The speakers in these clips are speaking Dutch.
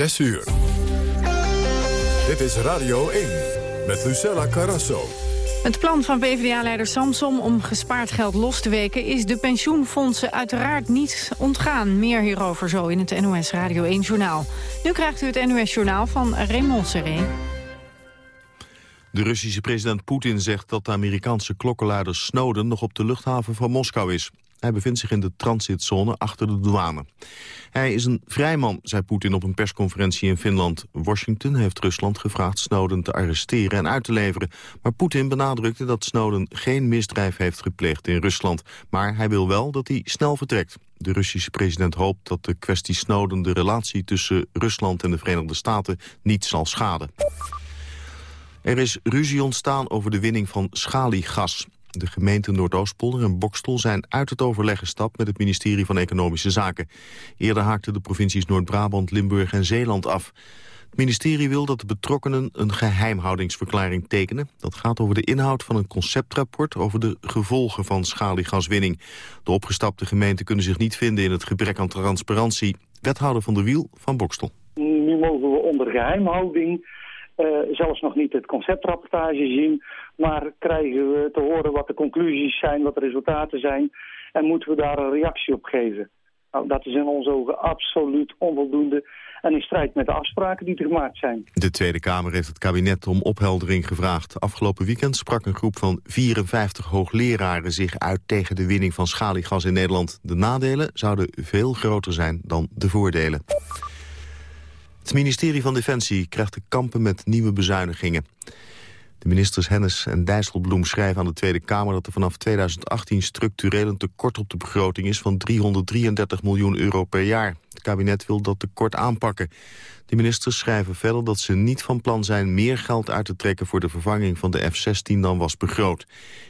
6 uur. Dit is Radio 1 met Lucella Carrasso. Het plan van PvdA-leider Samsom om gespaard geld los te weken... is de pensioenfondsen uiteraard niet ontgaan. Meer hierover zo in het NOS Radio 1-journaal. Nu krijgt u het NOS-journaal van Raymond Seré. De Russische president Poetin zegt dat de Amerikaanse klokkenluider Snowden... nog op de luchthaven van Moskou is. Hij bevindt zich in de transitzone achter de douane. Hij is een vrijman, zei Poetin op een persconferentie in Finland. Washington heeft Rusland gevraagd Snowden te arresteren en uit te leveren. Maar Poetin benadrukte dat Snowden geen misdrijf heeft gepleegd in Rusland. Maar hij wil wel dat hij snel vertrekt. De Russische president hoopt dat de kwestie Snowden de relatie tussen Rusland en de Verenigde Staten niet zal schaden. Er is ruzie ontstaan over de winning van schaliegas. De gemeenten Noordoostpolder en Bokstel zijn uit het overleg gestapt met het ministerie van Economische Zaken. Eerder haakten de provincies Noord-Brabant, Limburg en Zeeland af. Het ministerie wil dat de betrokkenen een geheimhoudingsverklaring tekenen. Dat gaat over de inhoud van een conceptrapport over de gevolgen van schaliegaswinning. De opgestapte gemeenten kunnen zich niet vinden in het gebrek aan transparantie. Wethouder van de Wiel van Bokstel. Nu mogen we onder geheimhouding zelfs nog niet het conceptrapportage zien... maar krijgen we te horen wat de conclusies zijn, wat de resultaten zijn... en moeten we daar een reactie op geven. Nou, dat is in onze ogen absoluut onvoldoende en in strijd met de afspraken die er gemaakt zijn. De Tweede Kamer heeft het kabinet om opheldering gevraagd. Afgelopen weekend sprak een groep van 54 hoogleraren zich uit tegen de winning van schaliegas in Nederland. De nadelen zouden veel groter zijn dan de voordelen. Het ministerie van Defensie krijgt te kampen met nieuwe bezuinigingen. De ministers Hennis en Dijsselbloem schrijven aan de Tweede Kamer... dat er vanaf 2018 structureel een tekort op de begroting is... van 333 miljoen euro per jaar. Het kabinet wil dat tekort aanpakken. De ministers schrijven verder dat ze niet van plan zijn meer geld uit te trekken voor de vervanging van de F-16 dan was begroot.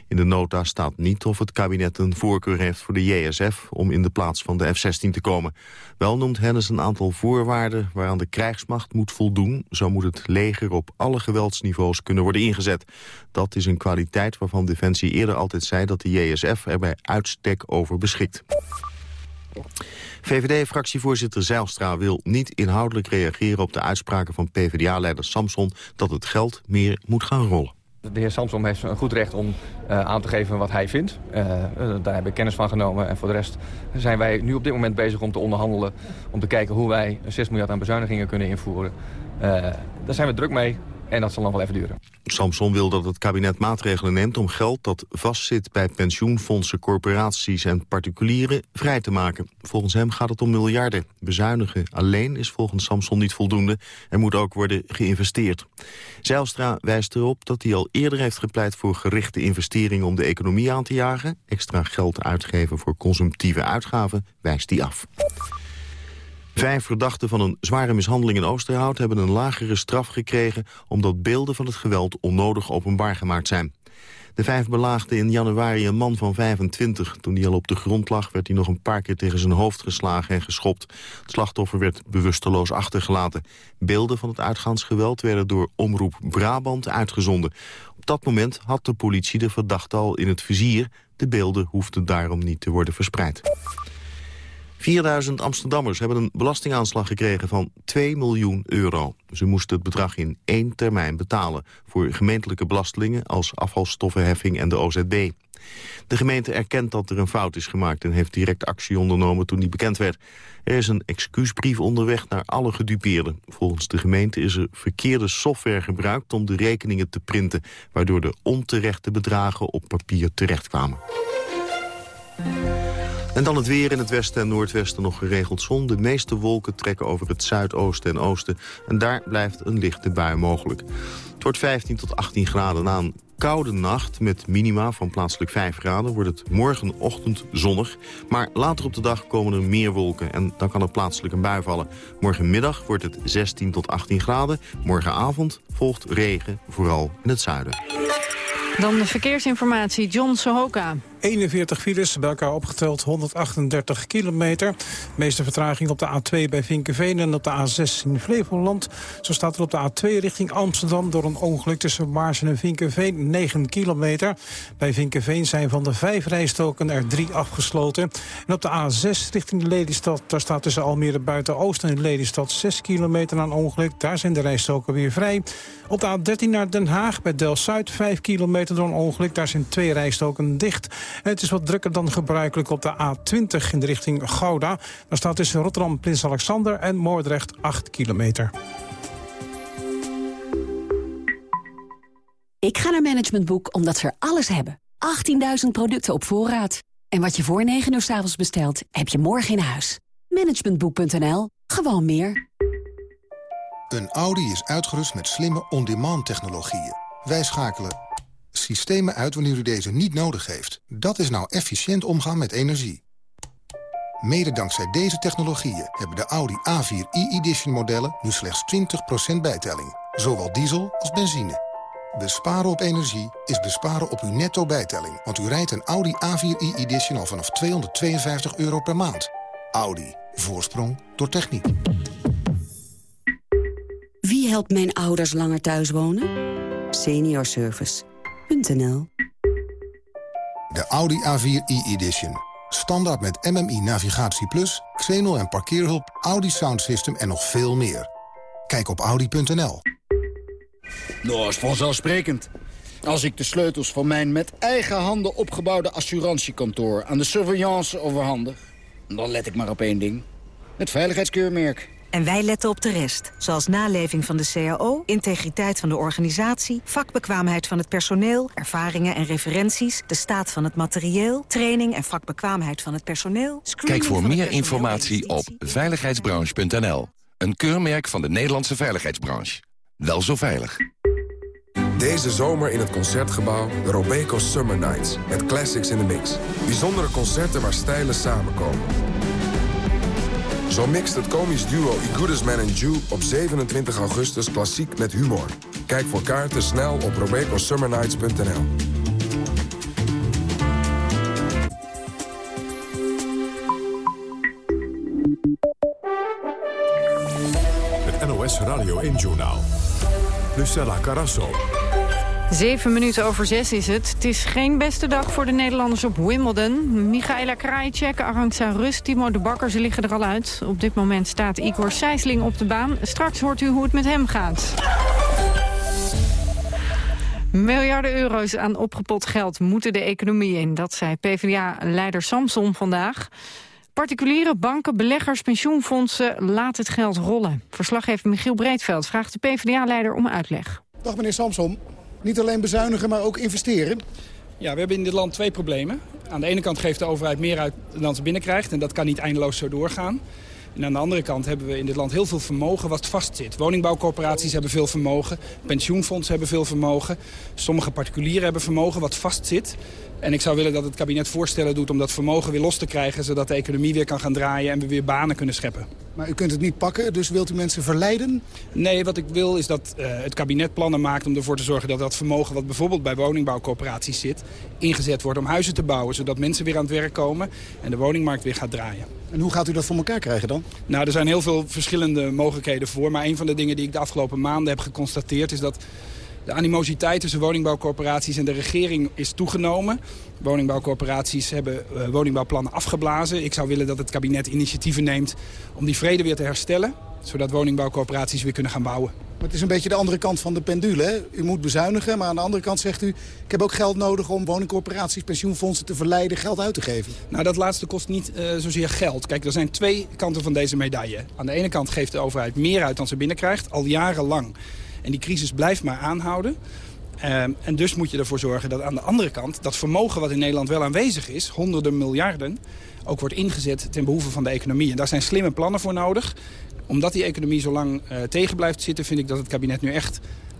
In de nota staat niet of het kabinet een voorkeur heeft voor de JSF om in de plaats van de F-16 te komen. Wel noemt Hennis een aantal voorwaarden waaraan de krijgsmacht moet voldoen. Zo moet het leger op alle geweldsniveaus kunnen worden ingezet. Dat is een kwaliteit waarvan Defensie eerder altijd zei dat de JSF er bij uitstek over beschikt. VVD-fractievoorzitter Zijlstra wil niet inhoudelijk reageren op de uitspraken van PvdA-leider Samson dat het geld meer moet gaan rollen. De heer Samson heeft een goed recht om uh, aan te geven wat hij vindt. Uh, daar heb ik kennis van genomen. En voor de rest zijn wij nu op dit moment bezig om te onderhandelen... om te kijken hoe wij 6 miljard aan bezuinigingen kunnen invoeren. Daar zijn we druk mee. En dat zal nog wel even duren. Samson wil dat het kabinet maatregelen neemt om geld dat vastzit bij pensioenfondsen, corporaties en particulieren vrij te maken. Volgens hem gaat het om miljarden. Bezuinigen alleen is volgens Samson niet voldoende. Er moet ook worden geïnvesteerd. Zijlstra wijst erop dat hij al eerder heeft gepleit voor gerichte investeringen om de economie aan te jagen. Extra geld uitgeven voor consumptieve uitgaven wijst hij af. Vijf verdachten van een zware mishandeling in Oosterhout... hebben een lagere straf gekregen... omdat beelden van het geweld onnodig openbaar gemaakt zijn. De vijf belaagden in januari een man van 25. Toen hij al op de grond lag, werd hij nog een paar keer tegen zijn hoofd geslagen en geschopt. Het slachtoffer werd bewusteloos achtergelaten. Beelden van het uitgaansgeweld werden door Omroep Brabant uitgezonden. Op dat moment had de politie de verdachte al in het vizier. De beelden hoefden daarom niet te worden verspreid. 4000 Amsterdammers hebben een belastingaanslag gekregen van 2 miljoen euro. Ze moesten het bedrag in één termijn betalen... voor gemeentelijke belastingen als afvalstoffenheffing en de OZB. De gemeente erkent dat er een fout is gemaakt... en heeft direct actie ondernomen toen die bekend werd. Er is een excuusbrief onderweg naar alle gedupeerden. Volgens de gemeente is er verkeerde software gebruikt om de rekeningen te printen... waardoor de onterechte bedragen op papier terechtkwamen. En dan het weer in het westen en noordwesten nog geregeld zon. De meeste wolken trekken over het zuidoosten en oosten. En daar blijft een lichte bui mogelijk. Het wordt 15 tot 18 graden na een koude nacht met minima van plaatselijk 5 graden... wordt het morgenochtend zonnig. Maar later op de dag komen er meer wolken en dan kan er plaatselijk een bui vallen. Morgenmiddag wordt het 16 tot 18 graden. Morgenavond volgt regen, vooral in het zuiden. Dan de verkeersinformatie, John Sohoka. 41 files, bij elkaar opgeteld 138 kilometer. De meeste vertraging op de A2 bij Vinkenveen en op de A6 in Flevoland. Zo staat er op de A2 richting Amsterdam door een ongeluk tussen Maarsen en Vinkenveen 9 kilometer. Bij Vinkenveen zijn van de vijf rijstoken er drie afgesloten. En op de A6 richting de Lelystad, daar staat tussen Almere Buiten-Oost en Lelystad 6 kilometer aan ongeluk. Daar zijn de rijstoken weer vrij. Op de A13 naar Den Haag bij Del-Zuid 5 kilometer door een ongeluk. Daar zijn twee rijstoken dicht. Het is wat drukker dan gebruikelijk op de A20 in de richting Gouda. Daar staat tussen Rotterdam, Prins Alexander en Moordrecht 8 kilometer. Ik ga naar Management Boek omdat ze er alles hebben. 18.000 producten op voorraad. En wat je voor 9 uur s avonds bestelt, heb je morgen in huis. Managementboek.nl. Gewoon meer. Een Audi is uitgerust met slimme on-demand technologieën. Wij schakelen systemen uit wanneer u deze niet nodig heeft. Dat is nou efficiënt omgaan met energie. Mede dankzij deze technologieën hebben de Audi A4 e-edition modellen nu slechts 20% bijtelling. Zowel diesel als benzine. Besparen op energie is besparen op uw netto bijtelling. Want u rijdt een Audi A4 e-edition al vanaf 252 euro per maand. Audi. Voorsprong door techniek. Wie helpt mijn ouders langer thuis wonen? De Audi A4 e-edition. Standaard met MMI Navigatie Plus, Xenol en parkeerhulp, Audi Sound System en nog veel meer. Kijk op audi.nl. Nou, is vanzelfsprekend. Als ik de sleutels van mijn met eigen handen opgebouwde assurantiekantoor... aan de surveillance overhandig, dan let ik maar op één ding. Het veiligheidskeurmerk. En wij letten op de rest, zoals naleving van de CAO, integriteit van de organisatie, vakbekwaamheid van het personeel, ervaringen en referenties, de staat van het materieel, training en vakbekwaamheid van het personeel. Kijk voor meer informatie op veiligheidsbranche.nl. Een keurmerk van de Nederlandse veiligheidsbranche. Wel zo veilig. Deze zomer in het Concertgebouw de Robeco Summer Nights. Met classics in the mix. Bijzondere concerten waar stijlen samenkomen. Zo mixt het komisch duo I Goodest Man and Jew op 27 augustus klassiek met humor. Kijk voor kaarten snel op robecosummernights.nl. Het NOS Radio 1 Journaal. Lucella Carasso. Zeven minuten over zes is het. Het is geen beste dag voor de Nederlanders op Wimbledon. Michaela Krajicek, Arantxa Rust, Timo de Bakker, ze liggen er al uit. Op dit moment staat Igor Sijsling op de baan. Straks hoort u hoe het met hem gaat. Miljarden euro's aan opgepot geld moeten de economie in. Dat zei PvdA-leider Samson vandaag. Particuliere banken, beleggers, pensioenfondsen laat het geld rollen. Verslaggever Michiel Breedveld vraagt de PvdA-leider om uitleg. Dag meneer Samson. Niet alleen bezuinigen, maar ook investeren. Ja, we hebben in dit land twee problemen. Aan de ene kant geeft de overheid meer uit dan ze binnenkrijgt. En dat kan niet eindeloos zo doorgaan. En aan de andere kant hebben we in dit land heel veel vermogen wat vastzit. Woningbouwcorporaties hebben veel vermogen. Pensioenfondsen hebben veel vermogen. Sommige particulieren hebben vermogen wat vastzit. En ik zou willen dat het kabinet voorstellen doet om dat vermogen weer los te krijgen... zodat de economie weer kan gaan draaien en we weer banen kunnen scheppen. Maar u kunt het niet pakken, dus wilt u mensen verleiden? Nee, wat ik wil is dat uh, het kabinet plannen maakt om ervoor te zorgen... dat dat vermogen wat bijvoorbeeld bij woningbouwcorporaties zit... ingezet wordt om huizen te bouwen, zodat mensen weer aan het werk komen... en de woningmarkt weer gaat draaien. En hoe gaat u dat voor elkaar krijgen dan? Nou, er zijn heel veel verschillende mogelijkheden voor. Maar een van de dingen die ik de afgelopen maanden heb geconstateerd... is dat de animositeit tussen woningbouwcorporaties en de regering is toegenomen. Woningbouwcorporaties hebben uh, woningbouwplannen afgeblazen. Ik zou willen dat het kabinet initiatieven neemt om die vrede weer te herstellen. Zodat woningbouwcorporaties weer kunnen gaan bouwen. Maar het is een beetje de andere kant van de pendule. Hè? U moet bezuinigen, maar aan de andere kant zegt u... ik heb ook geld nodig om woningcorporaties, pensioenfondsen te verleiden geld uit te geven. Nou, dat laatste kost niet uh, zozeer geld. Kijk, er zijn twee kanten van deze medaille. Aan de ene kant geeft de overheid meer uit dan ze binnenkrijgt, al jarenlang. En die crisis blijft maar aanhouden. Um, en dus moet je ervoor zorgen dat aan de andere kant... dat vermogen wat in Nederland wel aanwezig is, honderden miljarden... ook wordt ingezet ten behoeve van de economie. En daar zijn slimme plannen voor nodig. Omdat die economie zo lang uh, tegen blijft zitten... vind ik dat het kabinet nu echt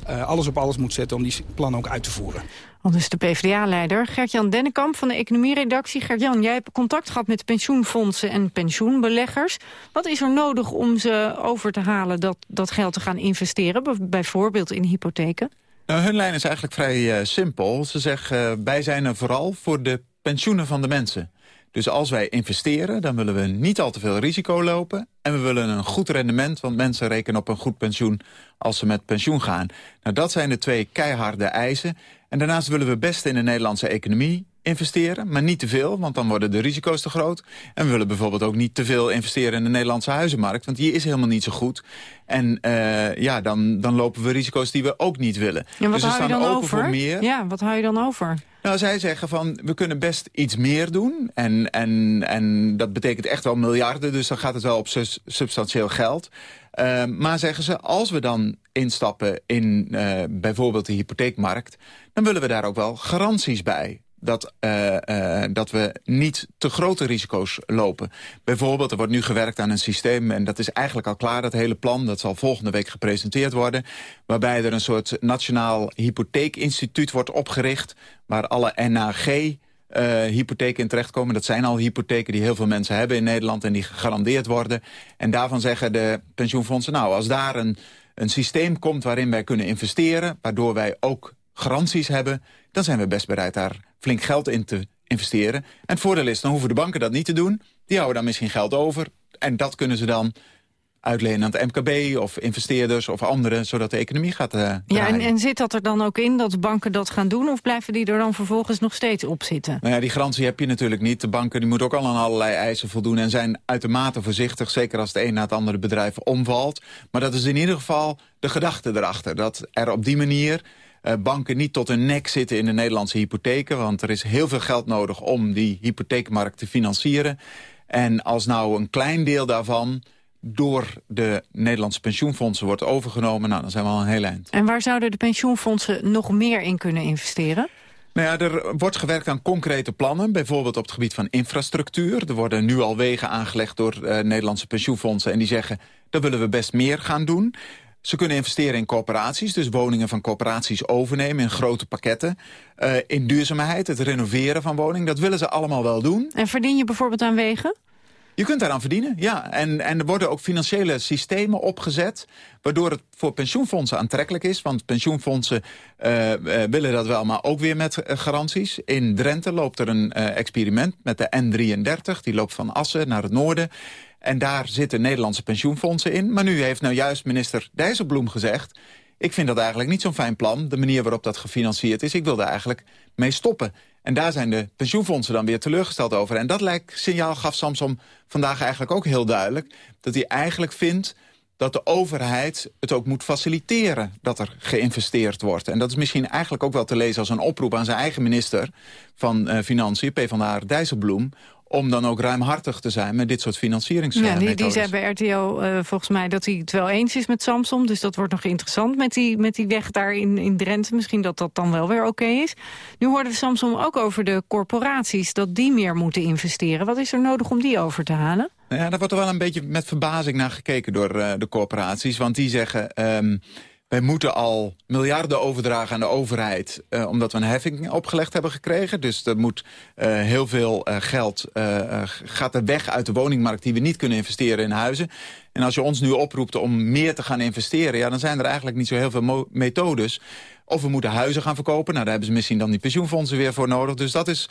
uh, alles op alles moet zetten om die plannen ook uit te voeren. Al dus de PvdA-leider Gert-Jan Dennekamp van de economieredactie. Gert-Jan, jij hebt contact gehad met pensioenfondsen en pensioenbeleggers. Wat is er nodig om ze over te halen dat, dat geld te gaan investeren? Bijvoorbeeld in hypotheken? Nou, hun lijn is eigenlijk vrij uh, simpel. Ze zeggen, uh, wij zijn er vooral voor de pensioenen van de mensen. Dus als wij investeren, dan willen we niet al te veel risico lopen... en we willen een goed rendement, want mensen rekenen op een goed pensioen... als ze met pensioen gaan. Nou, dat zijn de twee keiharde eisen. En daarnaast willen we best in de Nederlandse economie investeren, maar niet te veel, want dan worden de risico's te groot. En we willen bijvoorbeeld ook niet te veel investeren in de Nederlandse huizenmarkt, want die is helemaal niet zo goed. En uh, ja, dan, dan lopen we risico's die we ook niet willen. En wat dus we hou je staan dan open over? voor meer. Ja, wat hou je dan over? Nou, zij zeggen van, we kunnen best iets meer doen. En, en, en dat betekent echt wel miljarden, dus dan gaat het wel op substantieel geld. Uh, maar zeggen ze, als we dan instappen in uh, bijvoorbeeld de hypotheekmarkt... dan willen we daar ook wel garanties bij dat, uh, uh, dat we niet te grote risico's lopen. Bijvoorbeeld, er wordt nu gewerkt aan een systeem... en dat is eigenlijk al klaar, dat hele plan. Dat zal volgende week gepresenteerd worden. Waarbij er een soort nationaal hypotheekinstituut wordt opgericht... waar alle NAG... Uh, hypotheken in terechtkomen. Dat zijn al hypotheken die heel veel mensen hebben in Nederland... en die gegarandeerd worden. En daarvan zeggen de pensioenfondsen... nou, als daar een, een systeem komt waarin wij kunnen investeren... waardoor wij ook garanties hebben... dan zijn we best bereid daar flink geld in te investeren. En het voordeel is, dan hoeven de banken dat niet te doen. Die houden dan misschien geld over. En dat kunnen ze dan uitlenen aan het MKB of investeerders of anderen... zodat de economie gaat uh, Ja, en, en, zit dat er dan ook in dat banken dat gaan doen... of blijven die er dan vervolgens nog steeds op zitten? Nou ja, die garantie heb je natuurlijk niet. De banken die moeten ook al aan allerlei eisen voldoen... en zijn uitermate voorzichtig, zeker als het een na het andere bedrijf omvalt. Maar dat is in ieder geval de gedachte erachter. Dat er op die manier uh, banken niet tot hun nek zitten in de Nederlandse hypotheken... want er is heel veel geld nodig om die hypotheekmarkt te financieren. En als nou een klein deel daarvan door de Nederlandse pensioenfondsen wordt overgenomen... Nou, dan zijn we al een heel eind. En waar zouden de pensioenfondsen nog meer in kunnen investeren? Nou ja, er wordt gewerkt aan concrete plannen, bijvoorbeeld op het gebied van infrastructuur. Er worden nu al wegen aangelegd door uh, Nederlandse pensioenfondsen... en die zeggen, daar willen we best meer gaan doen. Ze kunnen investeren in corporaties, dus woningen van corporaties overnemen in grote pakketten. Uh, in duurzaamheid, het renoveren van woningen, dat willen ze allemaal wel doen. En verdien je bijvoorbeeld aan wegen? Je kunt daaraan verdienen, ja. En, en er worden ook financiële systemen opgezet... waardoor het voor pensioenfondsen aantrekkelijk is. Want pensioenfondsen uh, uh, willen dat wel, maar ook weer met uh, garanties. In Drenthe loopt er een experiment met de N33. Die loopt van Assen naar het noorden. En daar zitten Nederlandse pensioenfondsen in. Maar nu heeft nou juist minister Dijsselbloem gezegd... ik vind dat eigenlijk niet zo'n fijn plan, de manier waarop dat gefinancierd is. Ik wil daar eigenlijk mee stoppen. En daar zijn de pensioenfondsen dan weer teleurgesteld over. En dat lijkt signaal gaf Samsom vandaag eigenlijk ook heel duidelijk. Dat hij eigenlijk vindt dat de overheid het ook moet faciliteren dat er geïnvesteerd wordt. En dat is misschien eigenlijk ook wel te lezen als een oproep aan zijn eigen minister van uh, Financiën, PvdA Dijsselbloem, om dan ook ruimhartig te zijn met dit soort financieringsmethodes. Ja, die, die zei bij RTO uh, volgens mij dat hij het wel eens is met Samsung. Dus dat wordt nog interessant met die, met die weg daar in, in Drenthe. Misschien dat dat dan wel weer oké okay is. Nu hoorden we Samsung ook over de corporaties, dat die meer moeten investeren. Wat is er nodig om die over te halen? Nou ja, daar wordt er wel een beetje met verbazing naar gekeken door uh, de corporaties. Want die zeggen... Um, wij moeten al miljarden overdragen aan de overheid... Uh, omdat we een heffing opgelegd hebben gekregen. Dus er moet uh, heel veel uh, geld gaat er weg uit de woningmarkt... die we niet kunnen investeren in huizen. En als je ons nu oproept om meer te gaan investeren... Ja, dan zijn er eigenlijk niet zo heel veel methodes. Of we moeten huizen gaan verkopen. Nou, daar hebben ze misschien dan die pensioenfondsen weer voor nodig. Dus dat is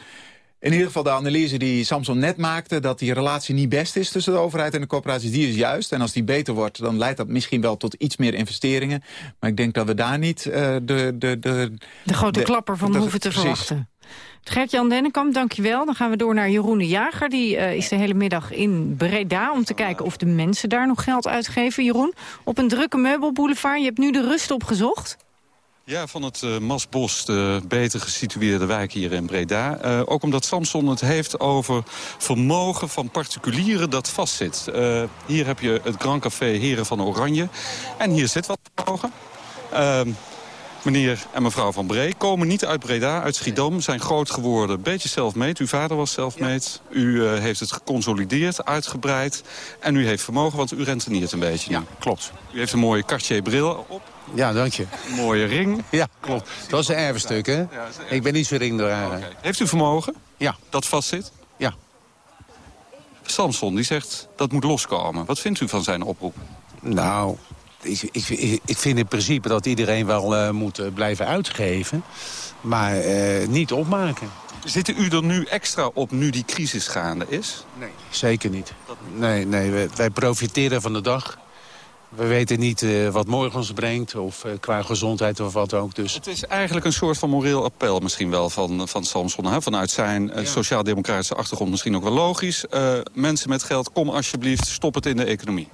in ieder geval de analyse die Samson net maakte... dat die relatie niet best is tussen de overheid en de corporaties, die is juist. En als die beter wordt, dan leidt dat misschien wel tot iets meer investeringen. Maar ik denk dat we daar niet uh, de, de, de... De grote de, klapper van de, hoeven te precies. verwachten. Gert-Jan Dennekamp, dankjewel. Dan gaan we door naar Jeroen de Jager. Die uh, is de hele middag in Breda om te kijken of de mensen daar nog geld uitgeven. Jeroen, op een drukke meubelboulevard. Je hebt nu de rust opgezocht. Ja, van het uh, Masbos, de beter gesitueerde wijk hier in Breda. Uh, ook omdat Samson het heeft over vermogen van particulieren dat vastzit. Uh, hier heb je het Grand Café Heren van Oranje. En hier zit wat vermogen. meneer en mevrouw Van Bree komen niet uit Breda, uit Schiedam. Zijn groot geworden, beetje self-made. Uw vader was self-made. Ja. U heeft het geconsolideerd, uitgebreid. En u heeft vermogen, want u renteniert een beetje. Ja, klopt. U heeft een mooie Cartier-bril op. Ja, dank je. Een mooie ring. Ja, klopt. Dat is een erfstuk, hè? Ja, een ik ben niet zo ringdrager. Okay. Heeft u vermogen? Ja. Dat vastzit? Ja. Samson, die zegt dat moet loskomen. Wat vindt u van zijn oproep? Nou, ik, ik, ik vind in principe dat iedereen wel uh, moet blijven uitgeven. Maar uh, niet opmaken. Zitten u er nu extra op nu die crisis gaande is? Nee, zeker niet. Nee, nee wij, wij profiteren van de dag. We weten niet uh, wat morgen ons brengt, of uh, qua gezondheid of wat ook. Dus. Het is eigenlijk een soort van moreel appel misschien wel van, van Samson. Hè? Vanuit zijn uh, sociaal-democratische achtergrond misschien ook wel logisch. mensen met geld, kom alsjeblieft, stop het in de economie.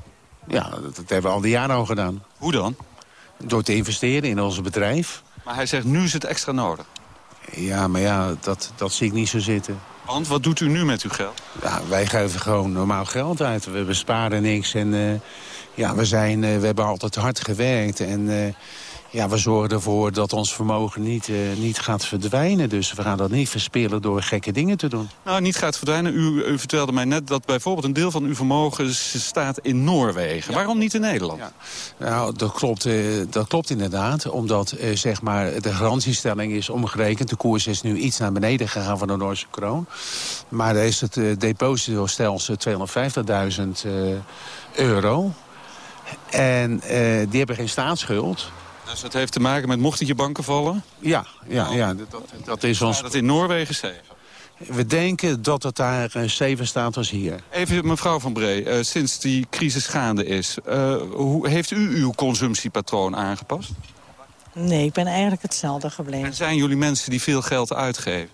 Ja, dat, dat hebben we al die jaren al gedaan. Hoe dan? Door te investeren in ons bedrijf. Maar hij zegt, nu is het extra nodig. Ja, maar ja, dat, dat zie ik niet zo zitten. Want wat doet u nu met uw geld? Ja, wij geven gewoon normaal geld uit. We besparen niks en uh, ja, we, zijn, uh, we hebben altijd hard gewerkt. En uh, ja, we zorgen ervoor dat ons vermogen niet, uh, niet gaat verdwijnen. Dus we gaan dat niet verspillen door gekke dingen te doen. Nou, niet gaat verdwijnen. U, u vertelde mij net dat bijvoorbeeld een deel van uw vermogen staat in Noorwegen. Ja. Waarom niet in Nederland? Ja. Nou, dat klopt, uh, dat klopt inderdaad. Omdat uh, zeg maar, de garantiestelling is omgerekend. De koers is nu iets naar beneden gegaan van de Noorse kroon. Maar daar is het depositostelsel 250.000 euro. En die hebben geen staatsschuld. Dus dat heeft te maken met mocht het je banken vallen? Ja, ja, ja dat, dat is ons... dat in Noorwegen 7? We denken dat het daar uh, 7 staat als hier. Even mevrouw Van Bree, uh, sinds die crisis gaande is... Uh, hoe heeft u uw consumptiepatroon aangepast? Nee, ik ben eigenlijk hetzelfde gebleven. En zijn jullie mensen die veel geld uitgeven?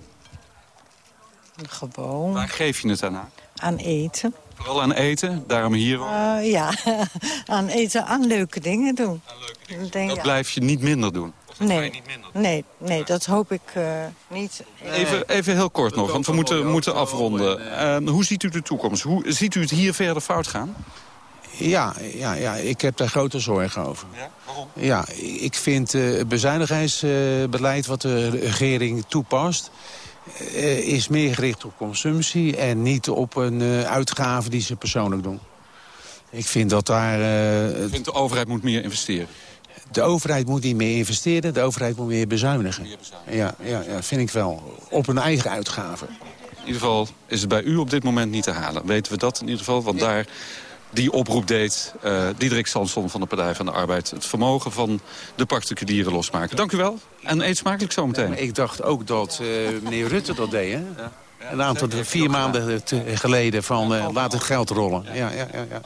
Gewoon. Waar geef je het aan aan? Aan eten. Vooral aan eten, daarom hier ook? Uh, ja, aan eten, aan leuke dingen doen. Aan leuke dingen. Denk, dat ja. blijf je niet minder doen? Nee, niet minder doen? nee, nee, dat hoop ik uh, niet. Even, even heel kort nog, want we moeten, moeten afronden. Uh, hoe ziet u de toekomst? Hoe ziet u het hier verder fout gaan? Ja, ja, ja, ik heb daar grote zorgen over. Ja, waarom? Ja, ik vind uh, het bezuinigingsbeleid wat de regering toepast... Uh, is meer gericht op consumptie en niet op een uh, uitgave die ze persoonlijk doen. Ik vind dat daar... Uh, ik vind de overheid moet meer investeren? De overheid moet niet meer investeren, de overheid moet meer bezuinigen. Meer bezuinigen. Ja, ja, ja, vind ik wel. Op een eigen uitgave. In ieder geval is het bij u op dit moment niet te halen. Weten we dat in ieder geval? Want daar die oproep deed uh, Diederik Samson van de Partij van de Arbeid... het vermogen van de particulieren losmaken. Dank u wel en eet smakelijk zometeen. Ja, ik dacht ook dat uh, meneer Rutte dat deed, hè? Ja. Een aantal, vier maanden geleden van uh, laat het geld rollen. Ja, ja, ja, ja.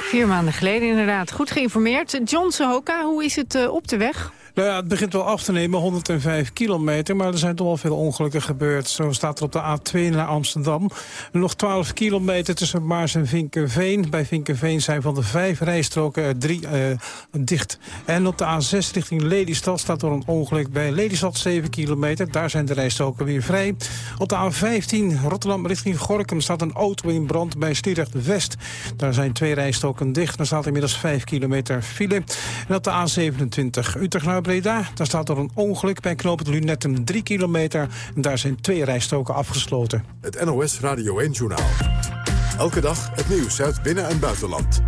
Vier maanden geleden inderdaad. Goed geïnformeerd. John Sohoka, hoe is het uh, op de weg? Nou ja, het begint wel af te nemen, 105 kilometer. Maar er zijn toch wel veel ongelukken gebeurd. Zo staat er op de A2 naar Amsterdam. Nog 12 kilometer tussen Maars en Vinkenveen. Bij Vinkenveen zijn van de vijf rijstroken er drie uh, dicht. En op de A6 richting Lelystad staat er een ongeluk bij Lelystad 7 kilometer. Daar zijn de rijstroken weer vrij. Op de A15 Rotterdam richting Gorkum staat een auto in brand bij Sliedrecht West. Daar zijn twee rijstroken dicht. Er staat inmiddels 5 kilometer file. En op de A27 Utrecht naar Breda. Daar staat er een ongeluk bij knooppunt Lunetten 3 kilometer. En daar zijn twee rijstroken afgesloten. Het NOS Radio 1-journaal. Elke dag het nieuws uit binnen- en buitenland.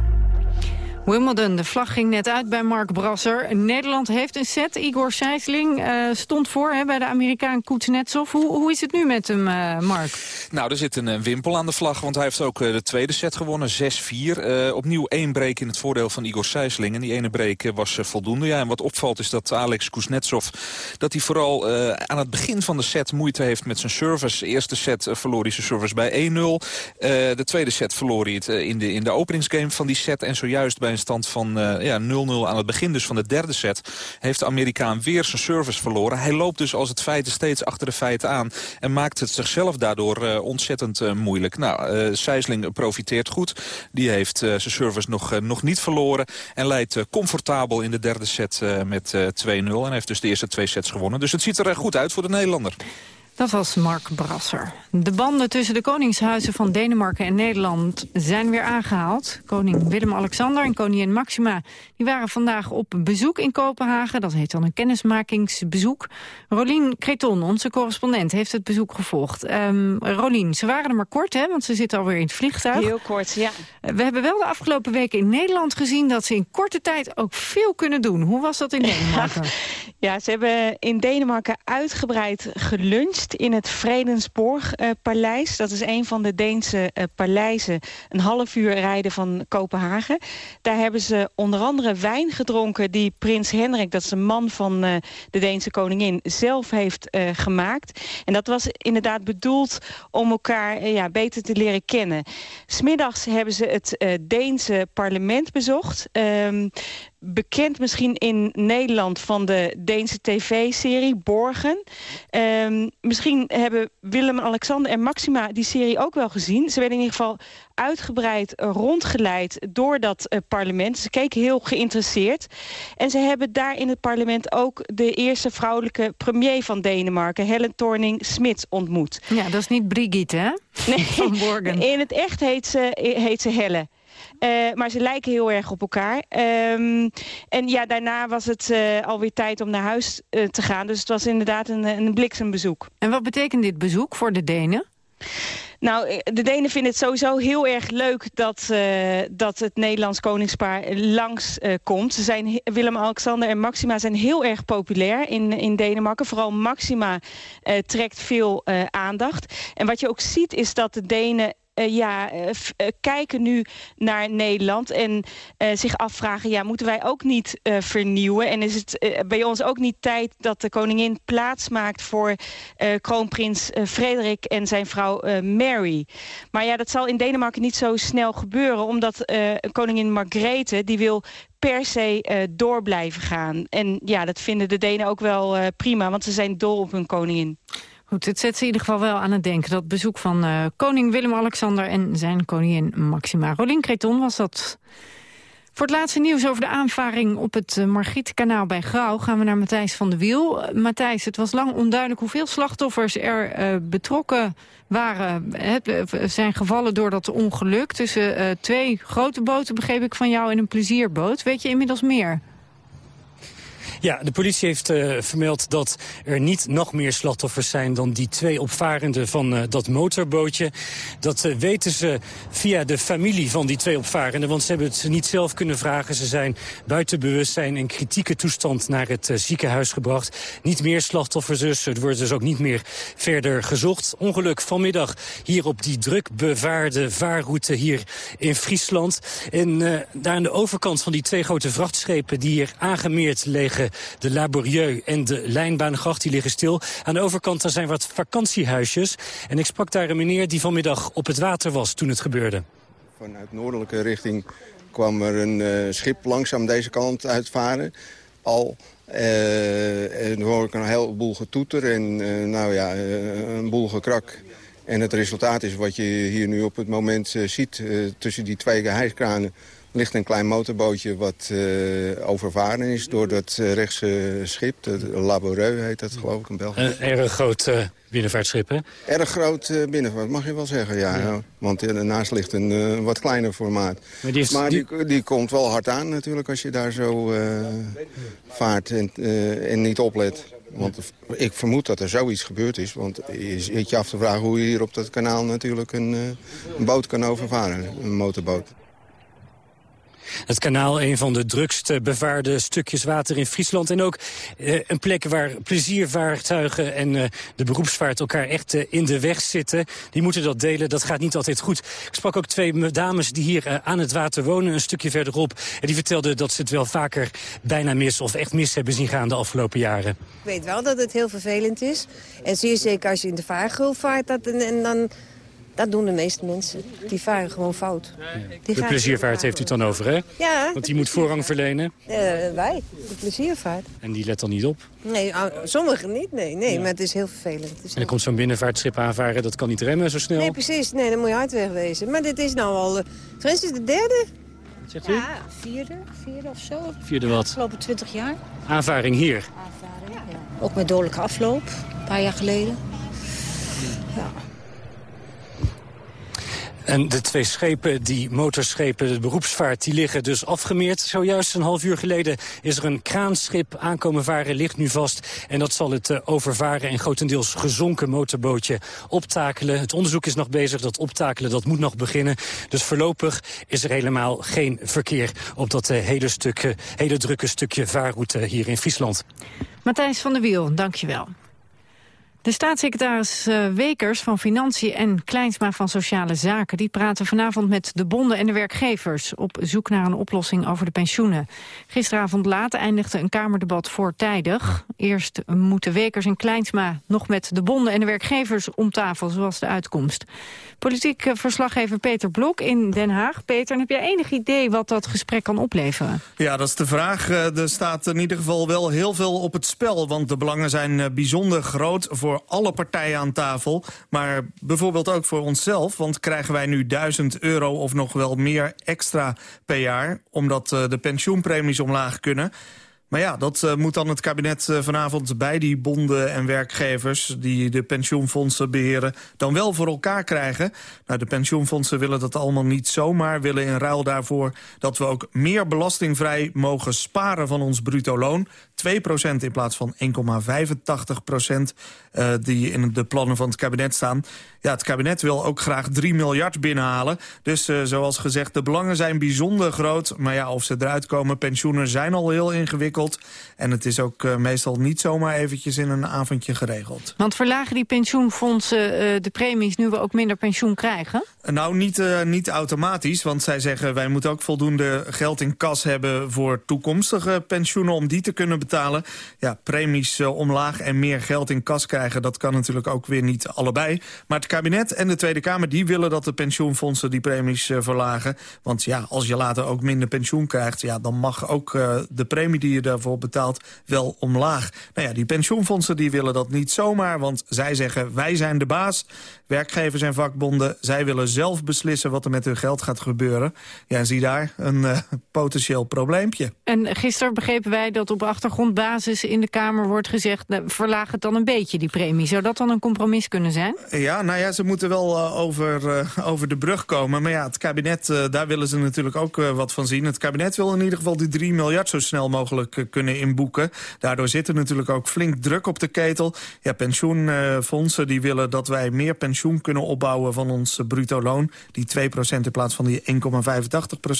Wimbledon, de vlag ging net uit bij Mark Brasser. Nederland heeft een set. Igor Sijsling uh, stond voor hè, bij de Amerikaan Kuznetsov. Hoe, hoe is het nu met hem, uh, Mark? Nou, er zit een, een, wimpel aan de vlag, want hij heeft ook de tweede set gewonnen, 6-4. opnieuw één break in het voordeel van Igor Sijsling. En die ene break was voldoende. Ja, en wat opvalt is dat Alex Kuznetsov... dat hij vooral aan het begin van de set moeite heeft met zijn service. De eerste set verloor hij zijn service bij 1-0. de tweede set verloor hij het in, de, in de openingsgame van die set. En zojuist bij een stand van 0-0 uh, ja, aan het begin dus van de derde set... heeft de Amerikaan weer zijn service verloren. Hij loopt dus als het feiten steeds achter de feiten aan... en maakt het zichzelf daardoor uh, ontzettend uh, moeilijk. Nou, Sijsling profiteert goed. Die heeft zijn service nog, nog niet verloren... en leidt comfortabel in de derde set met 2-0... en heeft dus de eerste twee sets gewonnen. Dus het ziet er goed uit voor de Nederlander. Dat was Mark Brasser. De banden tussen de koningshuizen van Denemarken en Nederland zijn weer aangehaald. Koning Willem-Alexander en koningin Maxima die waren vandaag op bezoek in Kopenhagen. Dat heet dan een kennismakingsbezoek. Rolien Creton, onze correspondent, heeft het bezoek gevolgd. Um, Rolien, ze waren er maar kort, hè, want ze zitten alweer in het vliegtuig. Heel kort, ja. We hebben wel de afgelopen weken in Nederland gezien... dat ze in korte tijd ook veel kunnen doen. Hoe was dat in Denemarken? Ja, ze hebben in Denemarken uitgebreid geluncht in het Vredensborg-paleis. dat is een van de Deense uh, paleizen, een half uur rijden van Kopenhagen. Daar hebben ze onder andere wijn gedronken die prins Hendrik, dat is een man van uh, de Deense koningin, zelf heeft uh, gemaakt. En dat was inderdaad bedoeld om elkaar ja, beter te leren kennen. Smiddags hebben ze het Deense parlement bezocht. Um, bekend misschien in Nederland van de Deense tv-serie Borgen. Um, misschien hebben Willem, Alexander en Maxima die serie ook wel gezien. Ze werden in ieder geval uitgebreid rondgeleid door dat uh, parlement. Ze keken heel geïnteresseerd. En ze hebben daar in het parlement ook de eerste vrouwelijke premier van Denemarken, Helen Thorning-Smit, ontmoet. Ja, dat is niet Brigitte, hè? Nee, van Borgen. in het echt heet ze, heet ze Helle. Uh, maar ze lijken heel erg op elkaar. Um, en ja, daarna was het uh, alweer tijd om naar huis uh, te gaan. Dus het was inderdaad een, een bliksembezoek. En wat betekent dit bezoek voor de Denen? Nou, de Denen vinden het sowieso heel erg leuk dat, uh, dat het Nederlands koningspaar langs uh, komt. Ze zijn, Willem-Alexander en Maxima zijn heel erg populair in, in Denemarken. Vooral Maxima uh, trekt veel aandacht. En wat je ook ziet is dat de Denen ja, uh, uh, kijken nu naar Nederland en zich afvragen... ja, moeten wij ook niet vernieuwen? En is het bij ons ook niet tijd dat de koningin plaats maakt... voor kroonprins Frederik en zijn vrouw Mary? Maar ja, dat zal in Denemarken niet zo snel gebeuren... omdat koningin Margrethe, die wil per se door blijven gaan. En ja, dat vinden de Denen ook wel prima, want ze zijn dol op hun koningin. Goed, het zet ze in ieder geval wel aan het denken. Dat bezoek van uh, koning Willem-Alexander en zijn koningin Maxima. Rolien Creton was dat. Voor het laatste nieuws over de aanvaring op het uh, Margrietkanaal bij Grauw... gaan we naar Matthijs van de Wiel. Uh, Matthijs, het was lang onduidelijk hoeveel slachtoffers er betrokken waren. Het zijn gevallen door dat ongeluk tussen twee grote boten, begreep ik van jou, en een plezierboot. Weet je inmiddels meer? Ja, de politie heeft uh, vermeld dat er niet nog meer slachtoffers zijn... dan die twee opvarenden van uh, dat motorbootje. Dat uh, weten ze via de familie van die twee opvarenden... want ze hebben het niet zelf kunnen vragen. Ze zijn buiten bewustzijn in kritieke toestand naar het ziekenhuis gebracht. Niet meer slachtoffers dus. Het wordt dus ook niet meer verder gezocht. Ongeluk vanmiddag hier op die druk bewaarde vaarroute hier in Friesland. En daar aan de overkant van die twee grote vrachtschepen... die hier aangemeerd liggen de Laborieux en de Lijnbaangracht, die liggen stil. Aan de overkant daar zijn wat vakantiehuisjes. En ik sprak daar een meneer die vanmiddag op het water was toen het gebeurde. Vanuit noordelijke richting kwam er een uh, schip langzaam deze kant uitvaren. Al uh, en hoor ik een heleboel getoeter en uh, nou ja, een boel gekrak. En het resultaat is wat je hier nu op het moment ziet tussen die twee hijskranen ligt een klein motorbootje wat uh, overvaren is door dat uh, rechtse schip. De Laboreux heet dat geloof ik in België. Een erg groot uh, binnenvaartschip hè? Erg groot binnenvaart, mag je wel zeggen, ja. ja. Want daarnaast ligt een wat kleiner formaat. Maar, die, is, maar die... Die, die, komt wel hard aan natuurlijk als je daar zo vaart en, en niet oplet. Want ik vermoed dat er zoiets gebeurd is. Want je zit je af te vragen hoe je hier op dat kanaal natuurlijk een, een boot kan overvaren. Een motorboot. Het kanaal, een van de drukst bevaarde stukjes water in Friesland. En ook uh, een plek waar pleziervaartuigen en uh, de beroepsvaart elkaar echt uh, in de weg zitten. Die moeten dat delen, dat gaat niet altijd goed. Ik sprak ook twee dames die hier aan het water wonen, een stukje verderop. En die vertelden dat ze het wel vaker bijna mis of echt mis hebben zien gaan de afgelopen jaren. Ik weet wel dat het heel vervelend is. En zeer zeker als je in de vaargul vaart, dat, en dan dat doen de meeste mensen. Die varen gewoon fout. Die de pleziervaart heeft u het dan over, hè? Ja. Want die moet voorrang verlenen? Uh, wij, de pleziervaart. En die let dan niet op? Nee, sommigen niet, nee. nee ja. Maar het is heel vervelend. Is en dan komt zo'n binnenvaartschip aanvaren, dat kan niet remmen zo snel? Nee, precies. Nee, dan moet je hard wegwezen. Maar dit is nou al... Uh, is de derde. Wat zegt u? Ja, vierde, vierde of zo. Vierde wat? Afgelopen twintig jaar. Aanvaring hier? Aanvaring, ja. Ook met dodelijke afloop, een paar jaar geleden. Ja. En de twee schepen, die motorschepen, de beroepsvaart, die liggen dus afgemeerd. Zojuist een half uur geleden is er een kraanschip aankomen varen, ligt nu vast. En dat zal het uh, overvaren en grotendeels gezonken motorbootje optakelen. Het onderzoek is nog bezig, dat optakelen dat moet nog beginnen. Dus voorlopig is er helemaal geen verkeer op dat uh, hele, stuk, hele drukke stukje vaarroute hier in Friesland. Matthijs van der Wiel, dankjewel. De staatssecretaris uh, Wekers van Financiën en Kleinsma van Sociale Zaken... die praten vanavond met de bonden en de werkgevers... op zoek naar een oplossing over de pensioenen. Gisteravond laat eindigde een Kamerdebat voortijdig. Eerst moeten Wekers en Kleinsma nog met de bonden en de werkgevers om tafel... zoals de uitkomst. Politiek uh, verslaggever Peter Blok in Den Haag. Peter, heb jij enig idee wat dat gesprek kan opleveren? Ja, dat is de vraag. Uh, er staat in ieder geval wel heel veel op het spel... want de belangen zijn bijzonder groot... voor voor alle partijen aan tafel. Maar bijvoorbeeld ook voor onszelf. Want krijgen wij nu 1000 euro of nog wel meer extra per jaar... omdat uh, de pensioenpremies omlaag kunnen... Maar ja, dat uh, moet dan het kabinet uh, vanavond bij die bonden en werkgevers... die de pensioenfondsen beheren, dan wel voor elkaar krijgen. Nou, de pensioenfondsen willen dat allemaal niet zomaar. Willen in ruil daarvoor dat we ook meer belastingvrij mogen sparen van ons bruto loon. 2% in plaats van 1,85% uh, die in de plannen van het kabinet staan. Ja, het kabinet wil ook graag 3 miljard binnenhalen. Dus zoals gezegd, de belangen zijn bijzonder groot. Maar ja, of ze eruit komen, pensioenen zijn al heel ingewikkeld. En het is ook uh, meestal niet zomaar eventjes in een avondje geregeld. Want verlagen die pensioenfondsen uh, de premies nu we ook minder pensioen krijgen? Nou, niet, niet automatisch, want zij zeggen... wij moeten ook voldoende geld in kas hebben voor toekomstige pensioenen... om die te kunnen betalen. Ja, premies omlaag en meer geld in kas krijgen... dat kan natuurlijk ook weer niet allebei. Maar het kabinet en de Tweede Kamer die willen dat de pensioenfondsen die premies verlagen. Want ja, als je later ook minder pensioen krijgt... Ja, dan mag ook de premie die je daarvoor betaalt wel omlaag. Nou ja, die pensioenfondsen die willen dat niet zomaar... want zij zeggen wij zijn de baas. Werkgevers en vakbonden, zij willen zelf beslissen... wat er met hun geld gaat gebeuren. Ja, en zie daar een uh, potentieel probleempje. En gisteren begrepen wij dat op achtergrondbasis in de Kamer wordt gezegd... verlaag het dan een beetje, die premie. Zou dat dan een compromis kunnen zijn? Ja, nou ja, ze moeten wel uh, over, uh, over de brug komen. Maar ja, het kabinet, daar willen ze natuurlijk ook wat van zien. Het kabinet wil in ieder geval die 3 miljard zo snel mogelijk kunnen inboeken. Daardoor zit er natuurlijk ook flink druk op de ketel. Ja, pensioenfondsen die willen dat wij meer pensioen kunnen opbouwen van ons bruto loon. Die 2% in plaats van die 1,85%.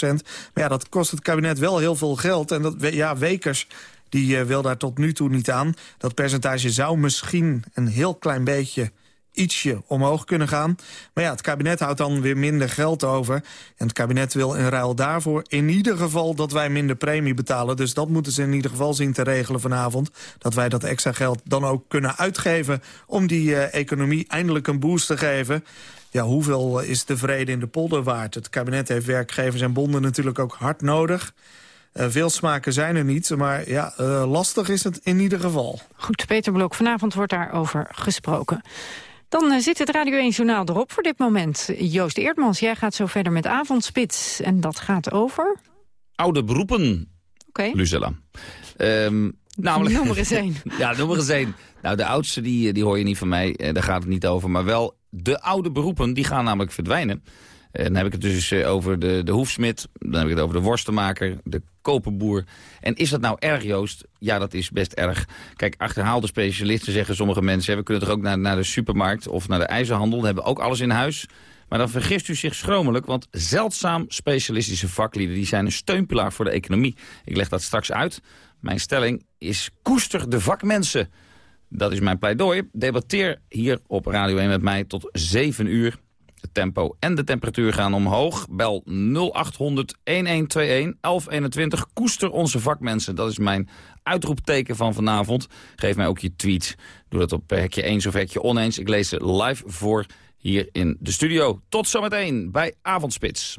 Maar ja, dat kost het kabinet wel heel veel geld. En dat, ja, Wekers die uh, wil daar tot nu toe niet aan. Dat percentage zou misschien een heel klein beetje ietsje omhoog kunnen gaan. Maar ja, het kabinet houdt dan weer minder geld over. En het kabinet wil in ruil daarvoor in ieder geval dat wij minder premie betalen. Dus dat moeten ze in ieder geval zien te regelen vanavond. Dat wij dat extra geld dan ook kunnen uitgeven om die uh, economie eindelijk een boost te geven. Ja, hoeveel is de vrede in de polder waard? Het kabinet heeft werkgevers en bonden natuurlijk ook hard nodig. Uh, veel smaken zijn er niet, maar ja, uh, lastig is het in ieder geval. Goed, Peter Blok, vanavond wordt daarover gesproken. Dan uh, zit het Radio 1-journaal erop voor dit moment. Joost Eerdmans, jij gaat zo verder met Avondspits. En dat gaat over? Oude beroepen, okay. Lucella. Um, namelijk... Noem er eens één. ja, noem er eens één. Nou, de oudste die, die hoor je niet van mij, daar gaat het niet over. Maar wel de oude beroepen, die gaan namelijk verdwijnen. En dan heb ik het dus over de, de hoefsmid, dan heb ik het over de worstenmaker, de koperboer. En is dat nou erg, Joost? Ja, dat is best erg. Kijk, achterhaalde specialisten zeggen sommige mensen... we kunnen toch ook naar, naar de supermarkt of naar de ijzerhandel... we hebben ook alles in huis. Maar dan vergist u zich schromelijk, want zeldzaam specialistische vaklieden... die zijn een steunpilaar voor de economie. Ik leg dat straks uit. Mijn stelling is koester de vakmensen. Dat is mijn pleidooi. Debatteer hier op Radio 1 met mij tot 7 uur. Het tempo en de temperatuur gaan omhoog. Bel 0800 1121 1121. Koester onze vakmensen. Dat is mijn uitroepteken van vanavond. Geef mij ook je tweet. Doe dat op hekje eens of hekje oneens. Ik lees ze live voor hier in de studio. Tot zometeen bij Avondspits.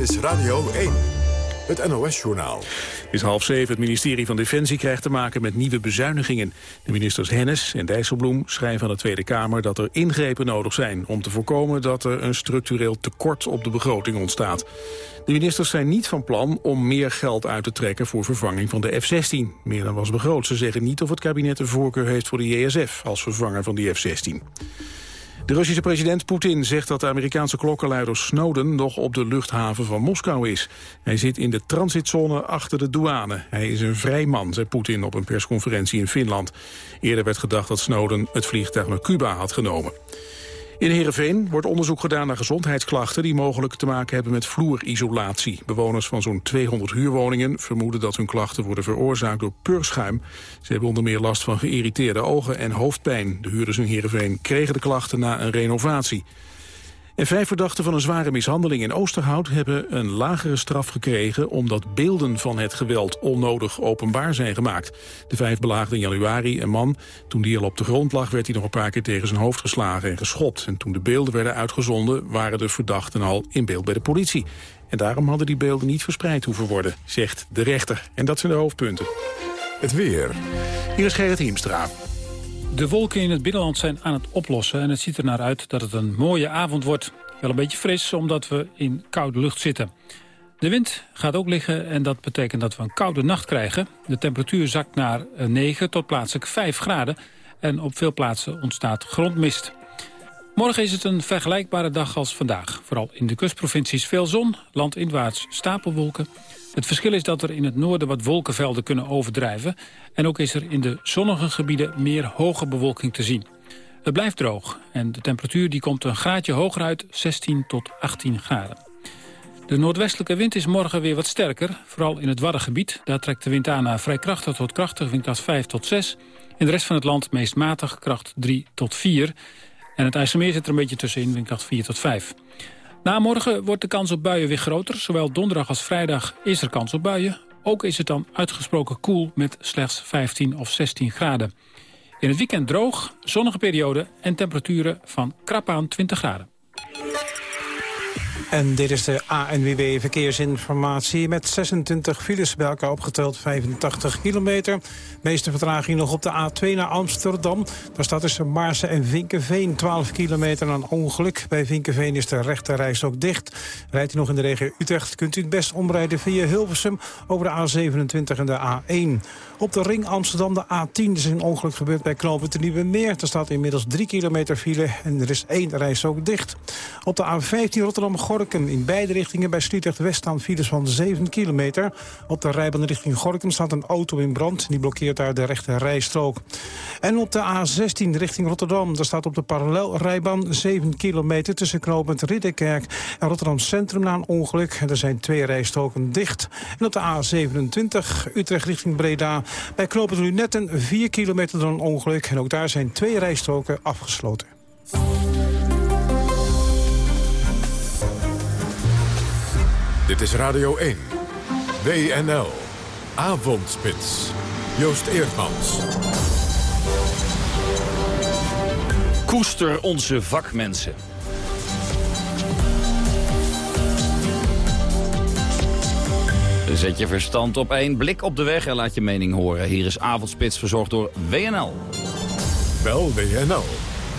Is Radio 1, het NOS-journaal. Het is half zeven. Het ministerie van Defensie krijgt te maken met nieuwe bezuinigingen. De ministers Hennis en Dijsselbloem schrijven aan de Tweede Kamer dat er ingrepen nodig zijn... om te voorkomen dat er een structureel tekort op de begroting ontstaat. De ministers zijn niet van plan om meer geld uit te trekken voor vervanging van de F-16. Meer dan was begroot. Ze zeggen niet of het kabinet een voorkeur heeft voor de JSF als vervanger van die F-16. De Russische president Poetin zegt dat de Amerikaanse klokkenluider Snowden nog op de luchthaven van Moskou is. Hij zit in de transitzone achter de douane. Hij is een vrij man, zei Poetin op een persconferentie in Finland. Eerder werd gedacht dat Snowden het vliegtuig naar Cuba had genomen. In Heerenveen wordt onderzoek gedaan naar gezondheidsklachten... die mogelijk te maken hebben met vloerisolatie. Bewoners van zo'n 200 huurwoningen vermoeden dat hun klachten worden veroorzaakt door purschuim. Ze hebben onder meer last van geïrriteerde ogen en hoofdpijn. De huurders in Heerenveen kregen de klachten na een renovatie. En vijf verdachten van een zware mishandeling in Oosterhout... hebben een lagere straf gekregen omdat beelden van het geweld onnodig openbaar zijn gemaakt. De vijf belaagden in januari een man. Toen die al op de grond lag, werd hij nog een paar keer tegen zijn hoofd geslagen en geschopt. En toen de beelden werden uitgezonden, waren de verdachten al in beeld bij de politie. En daarom hadden die beelden niet verspreid hoeven worden, zegt de rechter. En dat zijn de hoofdpunten. Het weer. Hier is Gerrit Hiemstra. De wolken in het binnenland zijn aan het oplossen en het ziet er naar uit dat het een mooie avond wordt. Wel een beetje fris, omdat we in koude lucht zitten. De wind gaat ook liggen en dat betekent dat we een koude nacht krijgen. De temperatuur zakt naar 9 tot plaatselijk 5 graden en op veel plaatsen ontstaat grondmist. Morgen is het een vergelijkbare dag als vandaag. Vooral in de kustprovincies veel zon, landinwaarts stapelwolken. Het verschil is dat er in het noorden wat wolkenvelden kunnen overdrijven. En ook is er in de zonnige gebieden meer hoge bewolking te zien. Het blijft droog en de temperatuur die komt een graadje hoger uit, 16 tot 18 graden. De noordwestelijke wind is morgen weer wat sterker, vooral in het Waddengebied. Daar trekt de wind aan naar vrij krachtig tot krachtig, windkracht 5 tot 6. In de rest van het land meest matig, kracht 3 tot 4. En het IJsselmeer zit er een beetje tussenin, windkracht 4 tot 5. Na morgen wordt de kans op buien weer groter. Zowel donderdag als vrijdag is er kans op buien. Ook is het dan uitgesproken koel met slechts 15 of 16 graden. In het weekend droog, zonnige periode en temperaturen van krap aan 20 graden. En dit is de ANWB Verkeersinformatie met 26 files bij elkaar opgeteld 85 kilometer. meeste vertraging nog op de A2 naar Amsterdam. Daar staat tussen Maarsen en Vinkenveen 12 kilometer aan ongeluk. Bij Vinkenveen is de rechterreis ook dicht. Rijdt u nog in de regio Utrecht kunt u het best omrijden via Hilversum over de A27 en de A1. Op de ring Amsterdam de A10 is een ongeluk gebeurd bij Knopen te Nieuwe Meer. Er staat inmiddels 3 kilometer file en er is één reis ook dicht. Op de A15 Rotterdam-Gorkum in beide richtingen bij Sliedrecht West staan files van 7 kilometer. Op de rijbaan richting Gorkum staat een auto in brand. Die blokkeert daar de rechte rijstrook. En op de A16 richting Rotterdam. Daar staat op de parallelrijbaan 7 kilometer tussen knooppunt Ridderkerk en Rotterdam Centrum na een ongeluk. Er zijn twee rijstroken dicht. En op de A27 Utrecht richting Breda bij knooppunt Lunetten 4 kilometer door een ongeluk. En ook daar zijn twee rijstroken afgesloten. Dit is Radio 1. WNL. Avondspits. Joost Eerdmans. Koester onze vakmensen. Zet je verstand op één, blik op de weg en laat je mening horen. Hier is Avondspits verzorgd door WNL. Bel WNL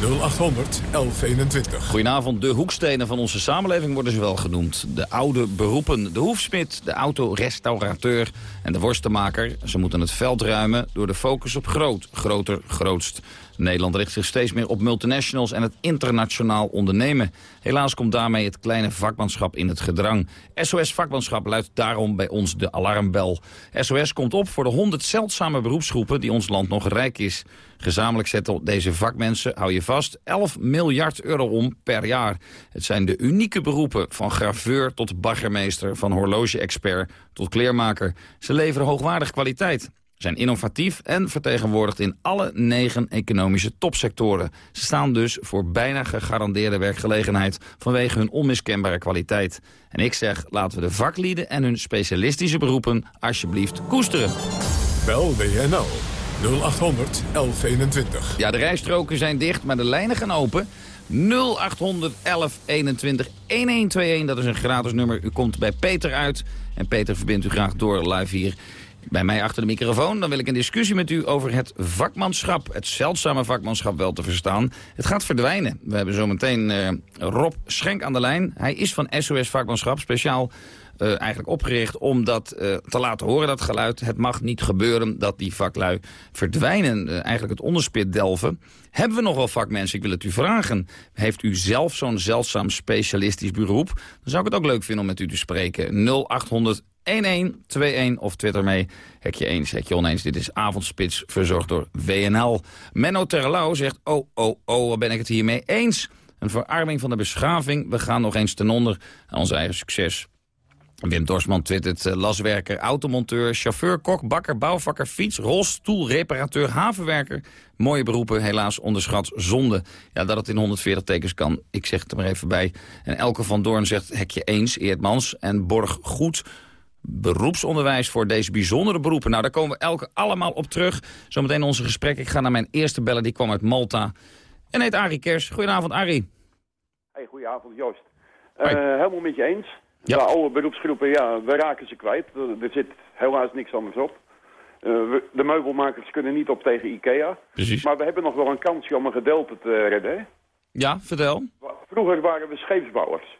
0800 1121. Goedenavond. De hoekstenen van onze samenleving worden ze wel genoemd. De oude beroepen. De hoefsmid, de autorestaurateur en de worstenmaker. Ze moeten het veld ruimen door de focus op groot, groter, grootst. Nederland richt zich steeds meer op multinationals en het internationaal ondernemen. Helaas komt daarmee het kleine vakmanschap in het gedrang. SOS Vakmanschap luidt daarom bij ons de alarmbel. SOS komt op voor de 100 zeldzame beroepsgroepen die ons land nog rijk is. Gezamenlijk zetten deze vakmensen, hou je vast, 11 miljard euro om per jaar. Het zijn de unieke beroepen van graveur tot baggermeester, van horloge-expert tot kleermaker. Ze leveren hoogwaardige kwaliteit zijn innovatief en vertegenwoordigd in alle negen economische topsectoren. Ze staan dus voor bijna gegarandeerde werkgelegenheid vanwege hun onmiskenbare kwaliteit. En ik zeg, laten we de vaklieden en hun specialistische beroepen alsjeblieft koesteren. Bel WNL 0800 1121. Ja, de rijstroken zijn dicht, maar de lijnen gaan open. 0800 1121 1121, dat is een gratis nummer. U komt bij Peter uit en Peter verbindt u graag door live hier bij mij achter de microfoon. Dan wil ik een discussie met u over het vakmanschap. Het zeldzame vakmanschap wel te verstaan. Het gaat verdwijnen. We hebben zometeen uh, Rob Schenk aan de lijn. Hij is van SOS Vakmanschap, speciaal uh, eigenlijk opgericht om dat uh, te laten horen, dat geluid. Het mag niet gebeuren dat die vaklui verdwijnen, eigenlijk het onderspit delven. Hebben we nog wel vakmensen? Ik wil het u vragen. Heeft u zelf zo'n zeldzaam specialistisch beroep? Dan zou ik het ook leuk vinden om met u te spreken. 0800 1121 of Twitter mee. Hekje eens, hekje oneens. Dit is Avondspits, verzorgd door WNL. Menno Terlouw zegt, oh, oh, oh, wat ben ik het hiermee eens? Een verarming van de beschaving. We gaan nog eens ten onder aan ons eigen succes. Wim Dorsman twittert uh, laswerker, automonteur, chauffeur, kok, bakker, bouwvakker, fiets, rolstoel, reparateur, havenwerker. Mooie beroepen, helaas onderschat, zonde. Ja, dat het in 140 tekens kan, ik zeg het er maar even bij. En Elke van Doorn zegt hekje eens, Eerdmans en Borg goed beroepsonderwijs voor deze bijzondere beroepen. Nou, daar komen we elke allemaal op terug. Zometeen onze gesprek. Ik ga naar mijn eerste bellen, die kwam uit Malta. En heet Arie Kers. Goedenavond, Arie. Hey, goedenavond, Joost. Uh, helemaal met je eens. Ja. De oude beroepsgroepen, ja, we raken ze kwijt. Er zit helaas niks anders op. Uh, de meubelmakers kunnen niet op tegen Ikea. Precies. Maar we hebben nog wel een kansje om een gedeelte te redden, hè? Ja, vertel. Vroeger waren we scheepsbouwers.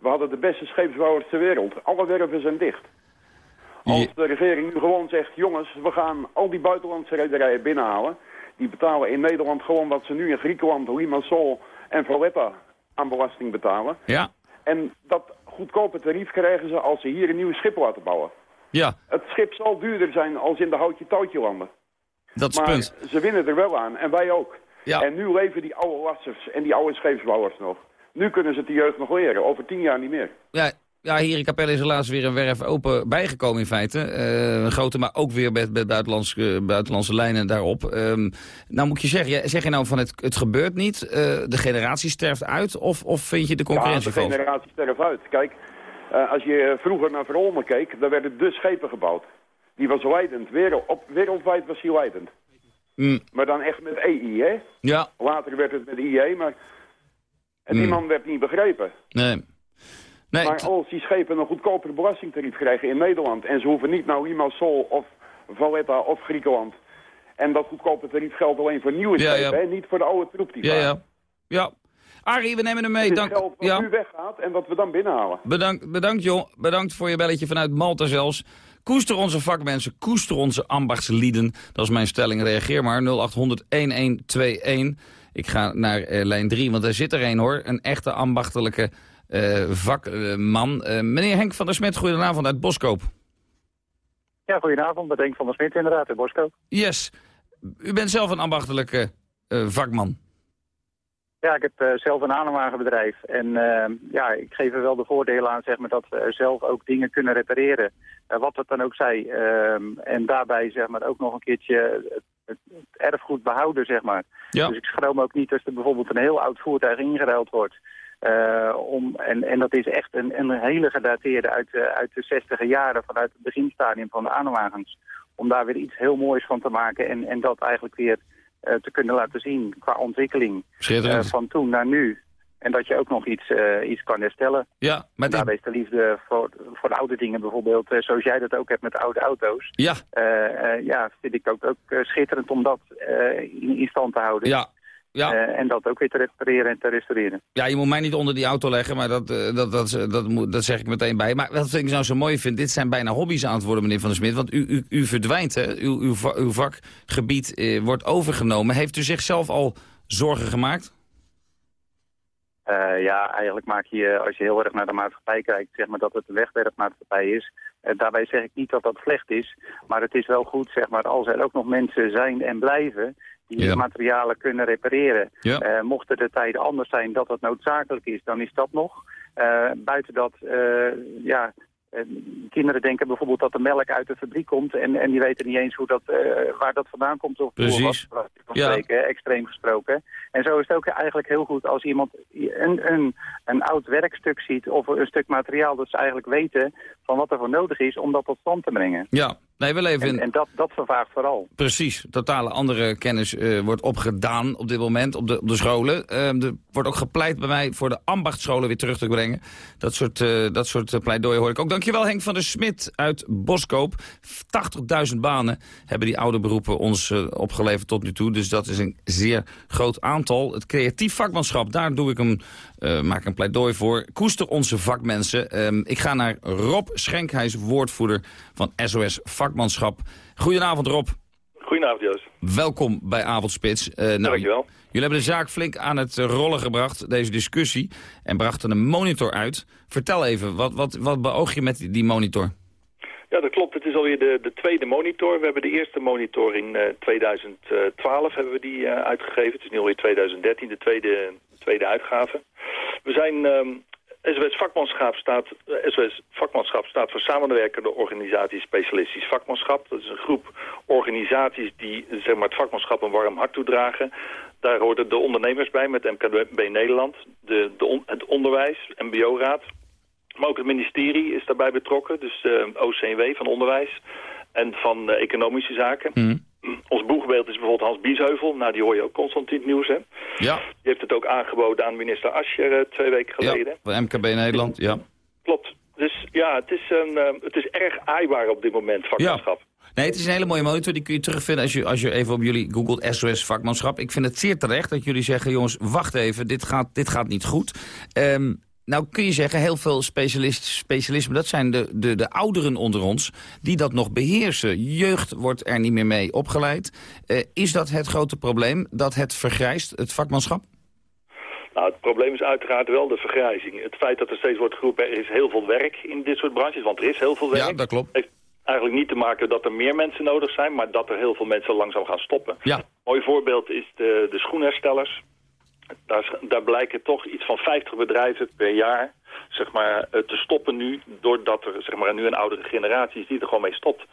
We hadden de beste scheepsbouwers ter wereld. Alle werven zijn dicht. Als de regering nu gewoon zegt, jongens, we gaan al die buitenlandse rederijen binnenhalen. Die betalen in Nederland gewoon wat ze nu in Griekenland, Limassol en Valletta aan belasting betalen. Ja. En dat goedkope tarief krijgen ze als ze hier een nieuw schip laten bouwen. Ja. Het schip zal duurder zijn als in de houtje touwtje landen. Dat is maar punt. ze winnen er wel aan en wij ook. Ja. En nu leven die oude lassers en die oude scheepsbouwers nog. Nu kunnen ze het de jeugd nog leren, over tien jaar niet meer. Ja, ja, hier in Capelle is helaas weer een werf open bijgekomen in feite. Uh, een grote, maar ook weer met, met buitenlandse, buitenlandse lijnen daarop. Um, nou moet je zeggen, zeg je nou van het, het gebeurt niet, uh, de generatie sterft uit... of, of vind je de concurrentie Ja, de generatie sterft uit. Kijk, uh, als je vroeger naar Verolmen keek, daar werden de schepen gebouwd. Die was leidend, wereld, op, wereldwijd was hij leidend. Mm. Maar dan echt met EI, hè? Ja. Later werd het met IE, maar... En die Mm. man werd niet begrepen. Nee. Nee, maar als die schepen een goedkoper belastingtarief krijgen in Nederland... en ze hoeven niet naar Limassol of Valletta of Griekenland... en dat goedkope tarief geldt alleen voor nieuwe Ja, schepen, ja. hè, niet voor de oude troep die Ja, ja. Ja. Arie, we nemen hem mee. Dank, geld wat ja. nu weggaat en wat we dan binnenhalen. Bedankt, bedankt, joh. Bedankt voor je belletje vanuit Malta zelfs. Koester onze vakmensen, koester onze ambachtslieden. Dat is mijn stelling. Reageer maar 0800-1121. Ik ga naar eh, lijn 3, want daar zit er een hoor. Een echte ambachtelijke eh, vakman. Eh, meneer Henk van der Smet, goedenavond uit Boskoop. Ja, goedenavond. Met Henk van der Smit inderdaad, in Boskoop. Yes. U bent zelf een ambachtelijke vakman. Ja, ik heb eh, zelf een aanwagenbedrijf. En eh, ja, ik geef er wel de voordelen aan zeg maar, dat we zelf ook dingen kunnen repareren. Eh, wat het dan ook zij. Ehm, en daarbij zeg maar, ook nog een keertje het, erfgoed behouden. Zeg maar. Ja. Dus ik schroom ook niet als er bijvoorbeeld een heel oud voertuig ingeruild wordt. om, en, en dat is echt een, een hele gedateerde uit, uit de 60 jaren, vanuit het beginstadium van de aanwagens. Om daar weer iets heel moois van te maken en, en dat eigenlijk weer te kunnen laten zien qua ontwikkeling. van toen naar nu. En dat je ook nog iets, uh, iets kan herstellen. Ja, maar Daarbij is de liefde voor, voor de oude dingen bijvoorbeeld, uh, zoals jij dat ook hebt met oude auto's. Ja. Uh, ja, vind ik ook, ook schitterend om dat in, in, stand te houden. Ja. Ja. en dat ook weer te repareren en te restaureren. Ja, je moet mij niet onder die auto leggen, maar dat, dat, dat, dat, moet, dat zeg ik meteen bij. Maar wat ik nou zo mooi vind, dit zijn bijna hobby's aan het worden, meneer Van der Smit. Want u, u, u verdwijnt, hè? Uw, uw, uw vakgebied wordt overgenomen. Heeft u zichzelf al zorgen gemaakt? Ja, eigenlijk maak je, als je heel erg naar de maatschappij kijkt, zeg maar dat het een wegwerpmaatschappij is. Daarbij zeg ik niet dat dat slecht is, maar het is wel goed, zeg maar, als er ook nog mensen zijn en blijven die ja. materialen kunnen repareren. Ja. Uh, mochten de tijden anders zijn dat het noodzakelijk is, dan is dat nog. buiten dat, ja, kinderen denken bijvoorbeeld dat de melk uit de fabriek komt en, en die weten niet eens hoe dat, waar dat vandaan komt. Of Precies. Wat, ja. spreken, extreem gesproken. En zo is het ook eigenlijk heel goed als iemand een, een, een oud werkstuk ziet of een stuk materiaal dat ze eigenlijk weten van wat er voor nodig is om dat tot stand te brengen. Ja, nee, we leven in... En, en dat, dat vervaagt vooral. Precies, totale andere kennis uh, wordt opgedaan op dit moment op de, op de scholen. Uh, er wordt ook gepleit bij mij voor de ambachtscholen weer terug te brengen. Dat soort, uh, dat soort pleidooien hoor ik ook. Dankjewel Henk van der Smit uit Boskoop. 80.000 banen hebben die oude beroepen ons opgeleverd tot nu toe. Dus dat is een zeer groot aantal. Het creatief vakmanschap, daar doe ik een, maak een pleidooi voor. Koester onze vakmensen. Ehm, ik ga naar Rob Schenk, hij is woordvoerder van SOS Vakmanschap. Goedenavond Rob. Goedenavond Joost. Welkom bij Avondspits. Uh, nou, Dankjewel. Jullie hebben de zaak flink aan het rollen gebracht, deze discussie, en brachten een monitor uit. Vertel even, wat, wat, wat beoog je met die monitor? Ja, dat klopt. Het is alweer de, de tweede monitor. We hebben de eerste monitor in uh, 2012 hebben we die uh, uitgegeven. Het is nu alweer 2013, de tweede, tweede uitgave. We zijn um, SOS Vakmanschap staat, SOS Vakmanschap staat voor samenwerkende organisaties specialistisch vakmanschap. Dat is een groep organisaties die zeg maar, het vakmanschap een warm hart toedragen. Daar horen de ondernemers bij met MKB Nederland, de, de het onderwijs, MBO-raad. Maar ook het ministerie is daarbij betrokken, dus de OCW van Onderwijs en van Economische Zaken. Mm. Ons boegbeeld is bijvoorbeeld Hans Biesheuvel. Nou, die hoor je ook constant in het nieuws, hè? Ja. Die heeft het ook aangeboden aan minister Ascher uh, twee weken geleden. Ja, van MKB Nederland, ja. Klopt. Dus ja, het is, een, uh, het is erg aaibaar op dit moment, vakmanschap. Ja. Nee, het is een hele mooie monitor. Die kun je terugvinden als je, als je even op jullie googelt SOS vakmanschap. Ik vind het zeer terecht dat jullie zeggen, jongens, wacht even, dit gaat, dit gaat niet goed. Um, nou kun je zeggen, heel veel specialist, specialismen, dat zijn de, de, de ouderen onder ons, die dat nog beheersen. Jeugd wordt er niet meer mee opgeleid. Uh, is dat het grote probleem, dat het vergrijst, het vakmanschap? Nou, het probleem is uiteraard wel de vergrijzing. Het feit dat er steeds wordt geroepen, er is heel veel werk in dit soort branches, want er is heel veel werk. Ja, dat klopt. Heeft eigenlijk niet te maken dat er meer mensen nodig zijn, maar dat er heel veel mensen langzaam gaan stoppen. Ja. Een mooi voorbeeld is de, de schoenherstellers. Daar, daar, blijken toch iets van 50 bedrijven per jaar zeg maar, te stoppen nu... doordat er zeg maar, nu een oudere generatie is die er gewoon mee stopt.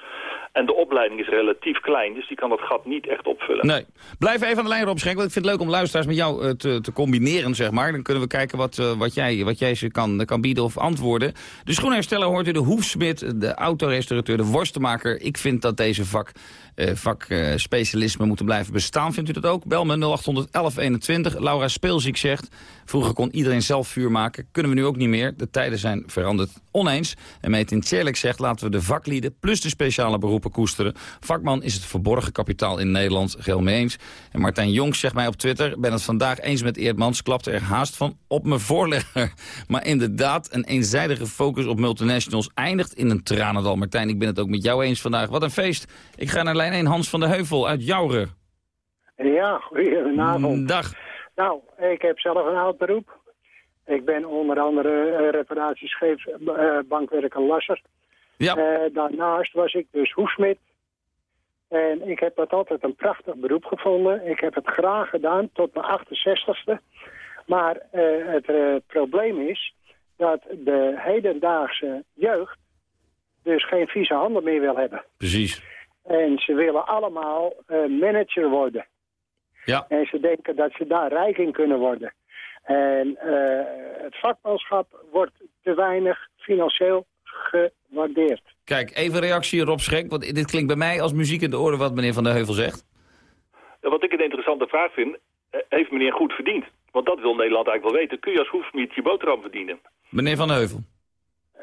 En de opleiding is relatief klein, dus die kan dat gat niet echt opvullen. Nee. Blijf even aan de lijn, Rob Schenk, want ik vind het leuk om luisteraars met jou uh, te, te, combineren, zeg maar. Dan kunnen we kijken wat, uh, wat, jij, wat jij ze kan, kan bieden of antwoorden. De schoenhersteller hoort u, de hoefsmid, de autorestaurateur, de worstenmaker. Ik vind dat deze vak vakspecialismen uh, moeten blijven bestaan. Vindt u dat ook? Bel me 081121. Laura Speelziek zegt, vroeger kon iedereen zelf vuur maken. Kunnen we nu ook niet meer. De tijden zijn veranderd oneens. En Metin Tjerlik zegt, laten we de vaklieden plus de speciale beroepen koesteren. Vakman is het verborgen kapitaal in Nederland, geheel mee eens. En Martijn Jonks zegt mij op Twitter, ben het vandaag eens met Eerdmans, klapte er haast van op mijn voorlegger. Maar inderdaad, een eenzijdige focus op multinationals eindigt in een tranendal. Martijn, ik ben het ook met jou eens vandaag. Wat een feest. Ik ga naar lijn 1 Hans van de Heuvel uit Jouren. Ja, goedenavond. Dag. Nou, ik heb zelf een oud beroep. Ik ben onder andere uh, reparatiescheef, uh, bankwerker Lasser. Ja. Uh, daarnaast was ik dus hoefsmid. En ik heb dat altijd een prachtig beroep gevonden. Ik heb het graag gedaan tot mijn 68ste. Maar het probleem is dat de hedendaagse jeugd dus geen vieze handen meer wil hebben. Precies. En ze willen allemaal manager worden. Ja. En ze denken dat ze daar rijk in kunnen worden. En uh, vakmanschap wordt te weinig financieel gewaardeerd. Kijk, even reactie Rob Schenk, want dit klinkt bij mij als muziek in de oren wat meneer Van der Heuvel zegt. Wat ik een interessante vraag vind, eh, heeft meneer goed verdiend? Want dat wil Nederland eigenlijk wel weten. Kun je als hoefsmiet je boterham verdienen? Meneer Van der Heuvel.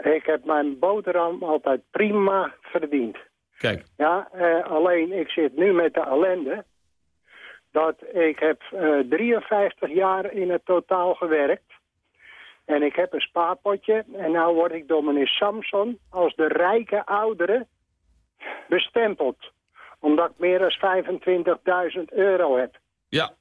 Ik heb mijn boterham altijd prima verdiend. Kijk. Ja, eh, alleen ik zit nu met de ellende dat ik heb eh, 53 jaar in het totaal gewerkt. En ik heb een spaarpotje en nou word ik door meneer Samson als de rijke oudere bestempeld. Omdat ik meer dan 25.000 euro heb. Ja,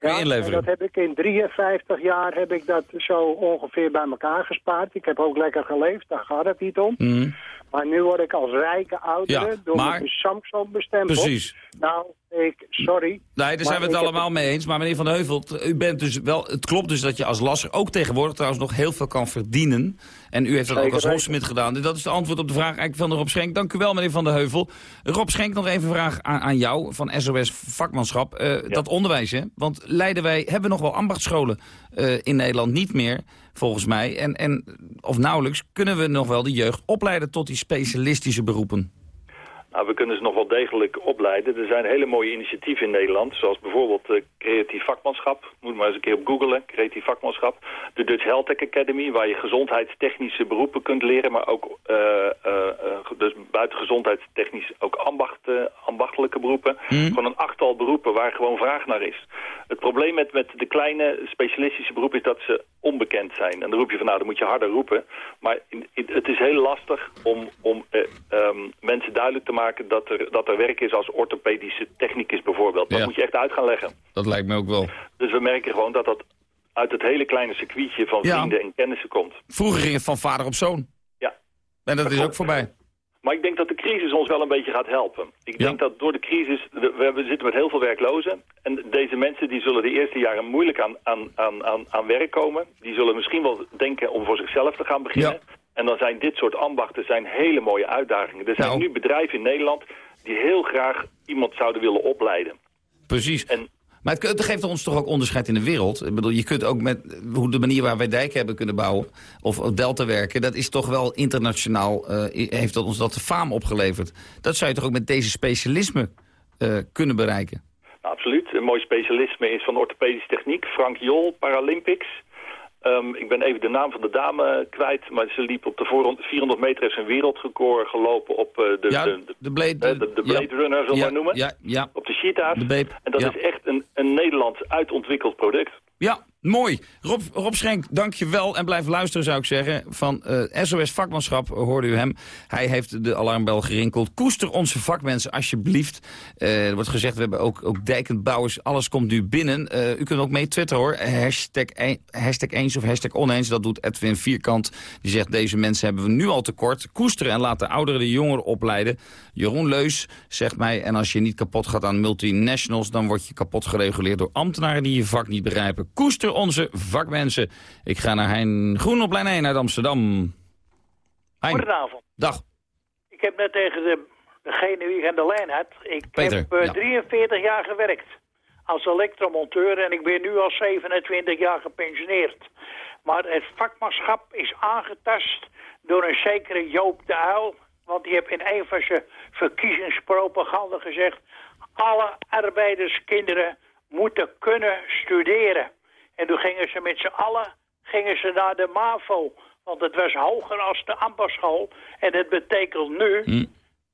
kun je Ja, en inleveren. dat heb ik in 53 jaar heb ik dat zo ongeveer bij elkaar gespaard. Ik heb ook lekker geleefd, daar gaat het niet om. Mhm. Maar nu word ik als rijke oudere Ja, door maar- Samson bestempeld. Precies. Nou, ik, sorry. Nee, daar zijn we het heb- allemaal mee eens. Maar meneer Van Heuvel, u bent dus wel, het klopt dus dat je als lasser ook tegenwoordig trouwens nog heel veel kan verdienen. En u heeft dat ook als hofsmid gedaan. Dus dat is de antwoord op de vraag eigenlijk van de Rob Schenk. Dank u wel, meneer Van der Heuvel. Rob Schenk, nog even een vraag aan, aan jou van SOS Vakmanschap. Eh, Dat onderwijs, hè? Want leiden wij, hebben we nog wel ambachtsscholen eh, in Nederland niet meer, volgens mij. En, en, of nauwelijks, kunnen we nog wel de jeugd opleiden tot die specialistische beroepen? Nou, we kunnen ze nog wel degelijk opleiden. Er zijn hele mooie initiatieven in Nederland, zoals bijvoorbeeld eh, creatief vakmanschap. Moet maar eens een keer op googlen, creatief vakmanschap. De Dutch Health Tech Academy, waar je gezondheidstechnische beroepen kunt leren, maar ook eh, dus buiten gezondheidstechnisch ook ambacht, ambachtelijke beroepen. Gewoon een achttal beroepen waar gewoon vraag naar is. Het probleem met, met de kleine specialistische beroepen is dat ze onbekend zijn. En dan roep je van nou, dan moet je harder roepen. Maar in- in- het is heel lastig om, om eh, ehm, mensen duidelijk te maken dat er, dat er werk is als orthopedische technicus bijvoorbeeld. Dat Ja. moet je echt uit gaan leggen. Dat lijkt me ook wel. Dus we merken gewoon dat dat uit het hele kleine circuitje van Ja. vrienden en kennissen komt. Vroeger ging het van vader op zoon. Ja. En dat, is ook voorbij. Maar ik denk dat de crisis ons wel een beetje gaat helpen. Ik denk dat door de crisis, we, hebben- zitten met heel veel werklozen. En deze mensen die zullen de eerste jaren moeilijk aan, aan, aan, aan, aan werk komen. Die zullen misschien wel denken om voor zichzelf te gaan beginnen. En dan zijn dit soort ambachten zijn hele mooie uitdagingen. Er zijn Nou. nu bedrijven in Nederland die heel graag iemand zouden willen opleiden. Precies. Maar het, het geeft ons toch ook onderscheid in de wereld. Ik bedoel, je kunt ook met hoe de manier waar wij dijken hebben kunnen bouwen... of delta werken, dat is toch wel internationaal... eh, heeft dat ons dat de faam opgeleverd. Dat zou je toch ook met deze specialisme eh, kunnen bereiken? Nou, absoluut. Een mooi specialisme is van orthopedische techniek. Frank Jol, Paralympics. Ehm, ik ben even de naam van de dame kwijt, maar ze liep op de voorhand 400 meter heeft een wereldrecord gelopen op eh, de, Ja, de, de, de Blade, de, de Blade ja. Runner, zullen we Ja, noemen. Ja, ja. Op de Cheetah's. En dat is echt een, een Nederlands uitontwikkeld product. Ja, mooi. Rob, Schenk, dank je wel. En blijf luisteren, zou ik zeggen. Van eh, SOS Vakmanschap hoorde u hem. Hij heeft de alarmbel gerinkeld. Koester onze vakmensen, alsjeblieft. Eh, er wordt gezegd, we hebben ook, ook dijkenbouwers. Alles komt nu binnen. Eh, u kunt ook mee twitteren, hoor. Hashtag, een- hashtag eens of hashtag oneens. Dat doet Edwin Vierkant. Die zegt, deze mensen hebben we nu al tekort. Koesteren en laat de ouderen de jongeren opleiden. Jeroen Leus zegt mij... en als je niet kapot gaat aan multinationals... dan word je kapot gereguleerd door ambtenaren die je vak niet begrijpen. Koester onze vakmensen. Ik ga naar Hein Groen op lijn 1 uit Amsterdam. Hein. Goedenavond. Dag. Ik heb net tegen de, degene wie ik aan de lijn had. Ik Peter, heb eh, ja. 43 jaar gewerkt als elektromonteur en ik ben nu al 27 jaar gepensioneerd. Maar het vakmanschap is aangetast door een zekere Joop de Uil. Want die heeft in een van zijn verkiezingspropaganda gezegd... alle arbeiderskinderen moeten kunnen studeren. En toen gingen ze met z'n allen gingen ze naar de MAVO. Want het was hoger als de ambachtschool. En dat betekent nu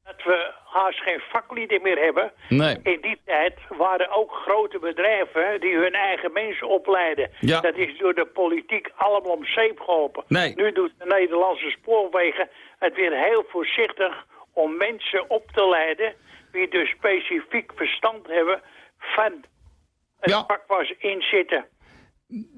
dat we haast geen vaklieden meer hebben. Nee. In die tijd waren ook grote bedrijven die hun eigen mensen opleiden. Ja. Dat is door de politiek allemaal om zeep geholpen. Nee. Nu doet de Nederlandse spoorwegen het weer heel voorzichtig om mensen op te leiden... die dus specifiek verstand hebben van het vak waar ze in zitten.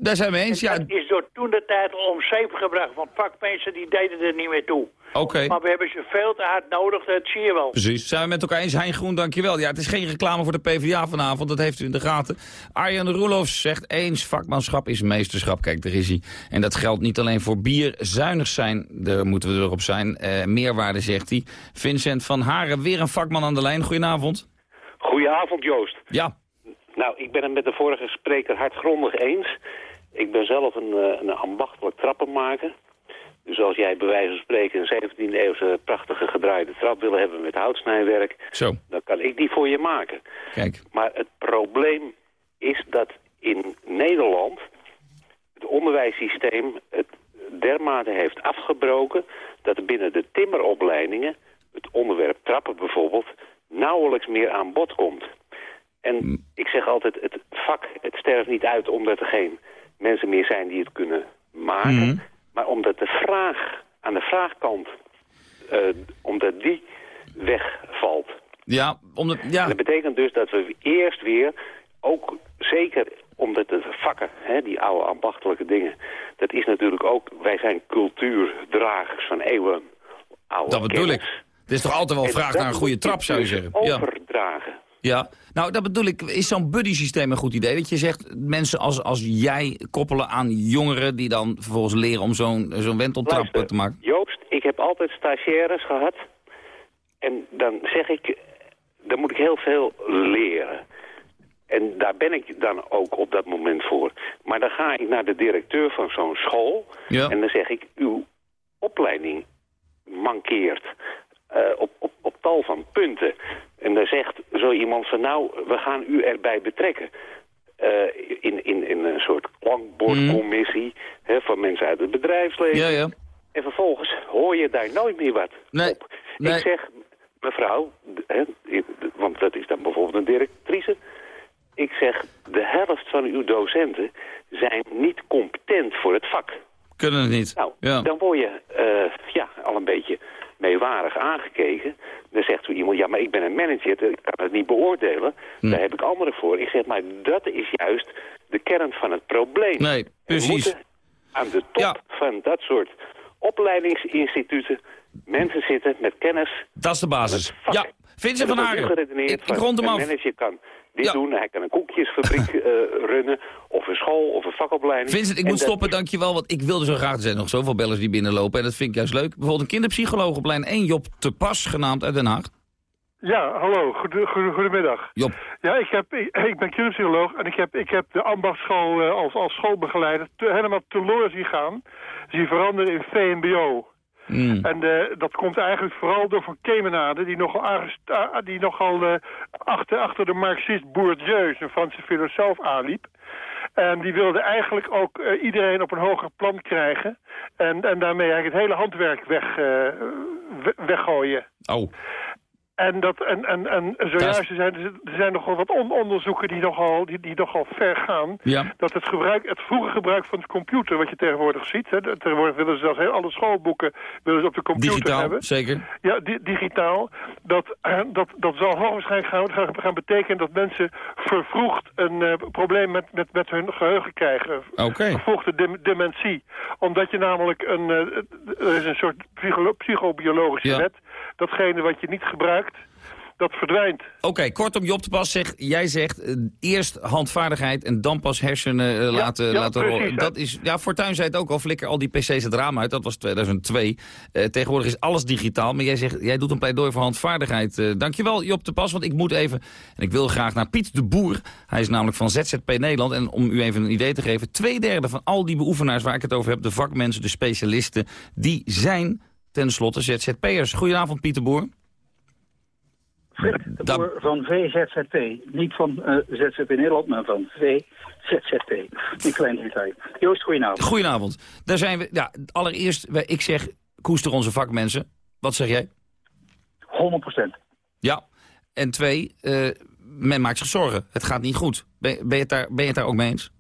Daar zijn we eens, ja. Dat is door toen de tijd al om zeep gebracht, want vakmensen die deden er niet meer toe. Oké. Maar we hebben ze veel te hard nodig, dat zie je wel. Precies, zijn we met elkaar eens. Hein Groen, dankjewel. Ja, het is geen reclame voor de PvdA vanavond, dat heeft u in de gaten. Arjan Roelofs zegt eens, vakmanschap is meesterschap. Kijk, daar is hij. En dat geldt niet alleen voor bier. Zuinig zijn, daar moeten we erop zijn. Eh, meerwaarde, zegt hij. Vincent van Haren, weer een vakman aan de lijn. Goedenavond. Goedenavond, Joost. Ja. Nou, ik ben het met de vorige spreker hardgrondig eens. ik ben zelf een, uh, een ambachtelijk trappenmaker. Dus als jij bij wijze van spreken een 17e eeuwse prachtige gedraaide trap wil hebben met houtsnijwerk... Zo. dan kan ik die voor je maken. Kijk. Maar het probleem is dat in Nederland het onderwijssysteem het dermate heeft afgebroken... dat binnen de timmeropleidingen, het onderwerp trappen bijvoorbeeld... nauwelijks meer aan bod komt. En ik zeg altijd, het vak, het sterft niet uit omdat er geen mensen meer zijn die het kunnen maken... Mhm. maar omdat de vraag aan de vraagkant, eh, omdat die wegvalt. Ja, omdat, ja. En dat betekent dus dat we eerst weer, ook zeker omdat de vakken, hè, die oude ambachtelijke dingen... dat is natuurlijk ook, wij zijn cultuurdragers van eeuwen oude Dat bedoel kennis. ik. Er is toch altijd wel En vraag naar een goede trap, zou je dus zeggen. Overdragen. Ja, nou dat bedoel ik, is zo'n buddy-systeem een goed idee? Dat je zegt, mensen als, als jij koppelen aan jongeren... die dan vervolgens leren om zo'n zo'n wenteltrap Luister, te maken. Joost, ik heb altijd stagiaires gehad. En dan zeg ik, dan moet ik heel veel leren. En daar ben ik dan ook op dat moment voor. Maar dan ga ik naar de directeur van zo'n school. Ja. En dan zeg ik, uw opleiding mankeert eh, op, op, op tal van punten. En dan zegt zo iemand van, nou, we gaan u erbij betrekken. Eh, in, in, in een soort klankbordcommissie hè, van mensen uit het bedrijfsleven. Ja, ja. En vervolgens hoor je daar nooit meer wat Nee, op. Ik zeg, mevrouw, hè, want dat is dan bijvoorbeeld een directrice. Ik zeg, de helft van uw docenten zijn niet competent voor het vak. Kunnen het niet. Nou, ja. dan word je eh, ja, al een beetje meewarig aangekeken. Dan zegt u iemand, ja, maar ik ben een manager, ik kan het niet beoordelen. Hm. Daar heb ik anderen voor. Ik zeg, maar dat is juist de kern van het probleem. Nee, precies. moeten aan de top van dat soort opleidingsinstituten mensen zitten met kennis. Dat is de basis. Ja, Vincent En van Haren. Ik, ik van, rond hem een af. manager kan dit doen, hij kan een koekjesfabriek eh, runnen, of een school, of een vakopleiding. Vincent, ik En moet dat stoppen, dankjewel. Want ik wilde zo graag, er zijn nog zoveel bellers die binnenlopen. En dat vind ik juist leuk. Bijvoorbeeld een kinderpsycholoog op lijn 1, Job te Pas, genaamd uit Den Haag. Ja, hallo, Goede- goede- goedemiddag. Job. Ja, ik, heb, ik, ik ben kinderpsycholoog en ik heb, ik heb de ambachtschool eh, als, als schoolbegeleider te, helemaal teloor zien gaan. Zien veranderen in VMBO. Hmm. En eh, dat komt eigenlijk vooral door Van Kemenade, die nogal, die nogal eh, achter, achter de marxist Bourdieu, een Franse filosoof, aanliep. En die wilde eigenlijk ook eh, iedereen op een hoger plan krijgen. En, en daarmee eigenlijk het hele handwerk weg, we- weggooien. Oh. En, dat, en, en, en zojuist er zijn er zijn nogal wat on- onderzoeken die nogal, die, die nogal ver gaan. Ja. Dat het, gebruik, het vroege gebruik van de computer, wat je tegenwoordig ziet. Hè, tegenwoordig willen ze zelfs heel alle schoolboeken willen ze op de computer Digitaal, hebben. zeker. Ja, di- digitaal. Dat, dat, dat zal hoogwaarschijnlijk gaan, gaan, gaan betekenen dat mensen vervroegd een eh, probleem met, met, met hun geheugen krijgen. Oké. Vervroegde dem- dementie. Omdat je namelijk een, eh, er is een soort psychobiologische Ja. wet. Datgene wat je niet gebruikt, dat verdwijnt. Oké, kortom, Job te Pas zegt, jij zegt eh, eerst handvaardigheid en dan pas hersenen eh, laten, ja, laten precies, rollen. Dat is, ja, Fortuyn zei het ook al, flikker al die pc's het raam uit. Dat was 2002. Eh, tegenwoordig is alles digitaal, maar jij, zegt, jij doet een pleidooi voor handvaardigheid. Dankjewel, Job te Pas, want ik moet even, en ik wil graag naar Piet de Boer. Hij is namelijk van ZZP Nederland. En om u even een idee te geven, twee derde van al die beoefenaars waar ik het over heb, de vakmensen, de specialisten, die zijn tenslotte ZZP'ers. Goedenavond, Piet de Boer. De boer van VZZP. Niet van eh, ZZP Nederland, maar van VZZP. Een klein detail. Joost, goedenavond. Goedenavond. Daar zijn we. Ja, allereerst, ik zeg, koester onze vakmensen. Wat zeg jij? 100% Ja. En twee, eh, men maakt zich zorgen. Het gaat niet goed. Ben, ben, je, het daar, ben je het daar ook mee eens?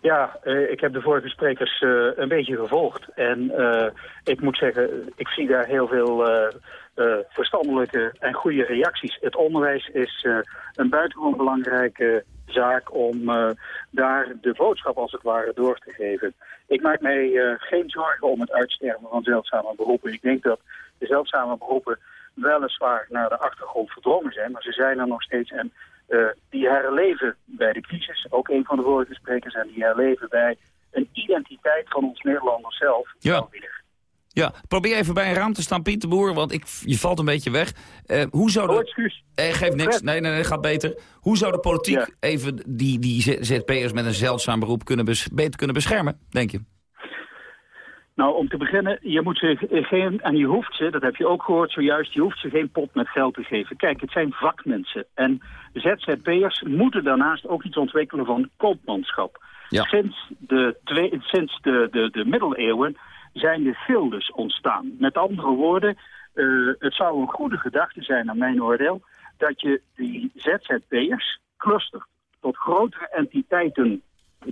Ja, eh, ik heb de vorige sprekers eh, een beetje gevolgd. En eh, ik moet zeggen, ik zie daar heel veel verstandelijke en goede reacties. Het onderwijs is een buitengewoon belangrijke zaak om daar de boodschap als het ware door te geven. Ik maak mij geen zorgen om het uitsterven van zeldzame beroepen. Ik denk dat de zeldzame beroepen weliswaar naar de achtergrond verdrongen zijn, maar ze zijn er nog steeds en eh, die herleven bij de crisis, ook een van de vorige sprekers, en die herleven bij een identiteit van ons Nederlanders zelf. Ja. Ja, probeer even bij een raam te staan, Pieter Boer, want ik, je valt een beetje weg. Uh, hoe zou de... Oh, excuus. Eh, geeft niks. Nee, nee, nee, gaat beter. Hoe zou de politiek even die, die ZP'ers met een zeldzaam beroep kunnen beter kunnen beschermen, denk je? Nou, om te beginnen, je moet ze geen, en je hoeft ze, dat heb je ook gehoord zojuist, je hoeft ze geen pot met geld te geven. Kijk, het zijn vakmensen. En ZZP'ers moeten daarnaast ook iets ontwikkelen van koopmanschap. Ja. Sinds, de, twee, sinds de, de, de middeleeuwen zijn de gildes ontstaan. Met andere woorden, uh, het zou een goede gedachte zijn, naar mijn oordeel, dat je die ZZP'ers clustert, tot grotere entiteiten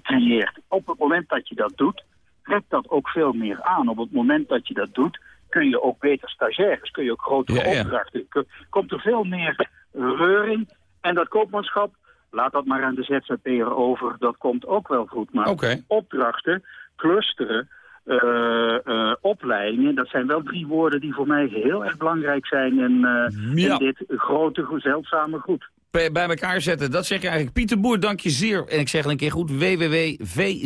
creëert. Op het moment dat je dat doet, trekt dat ook veel meer aan. Op het moment dat je dat doet, kun je ook beter stagiaires, kun je ook grotere ja, opdrachten. Komt er veel meer reuring. En dat koopmanschap, laat dat maar aan de ZZP'er over, dat komt ook wel goed. Maar opdrachten, clusteren, uh, uh, opleidingen, dat zijn wel drie woorden die voor mij heel erg belangrijk zijn in, uh, in dit grote, zeldzame goed bij elkaar zetten. Dat zeg je eigenlijk. Pieter Boer, dank je zeer. En ik zeg het een keer goed, www.vzzp.nl.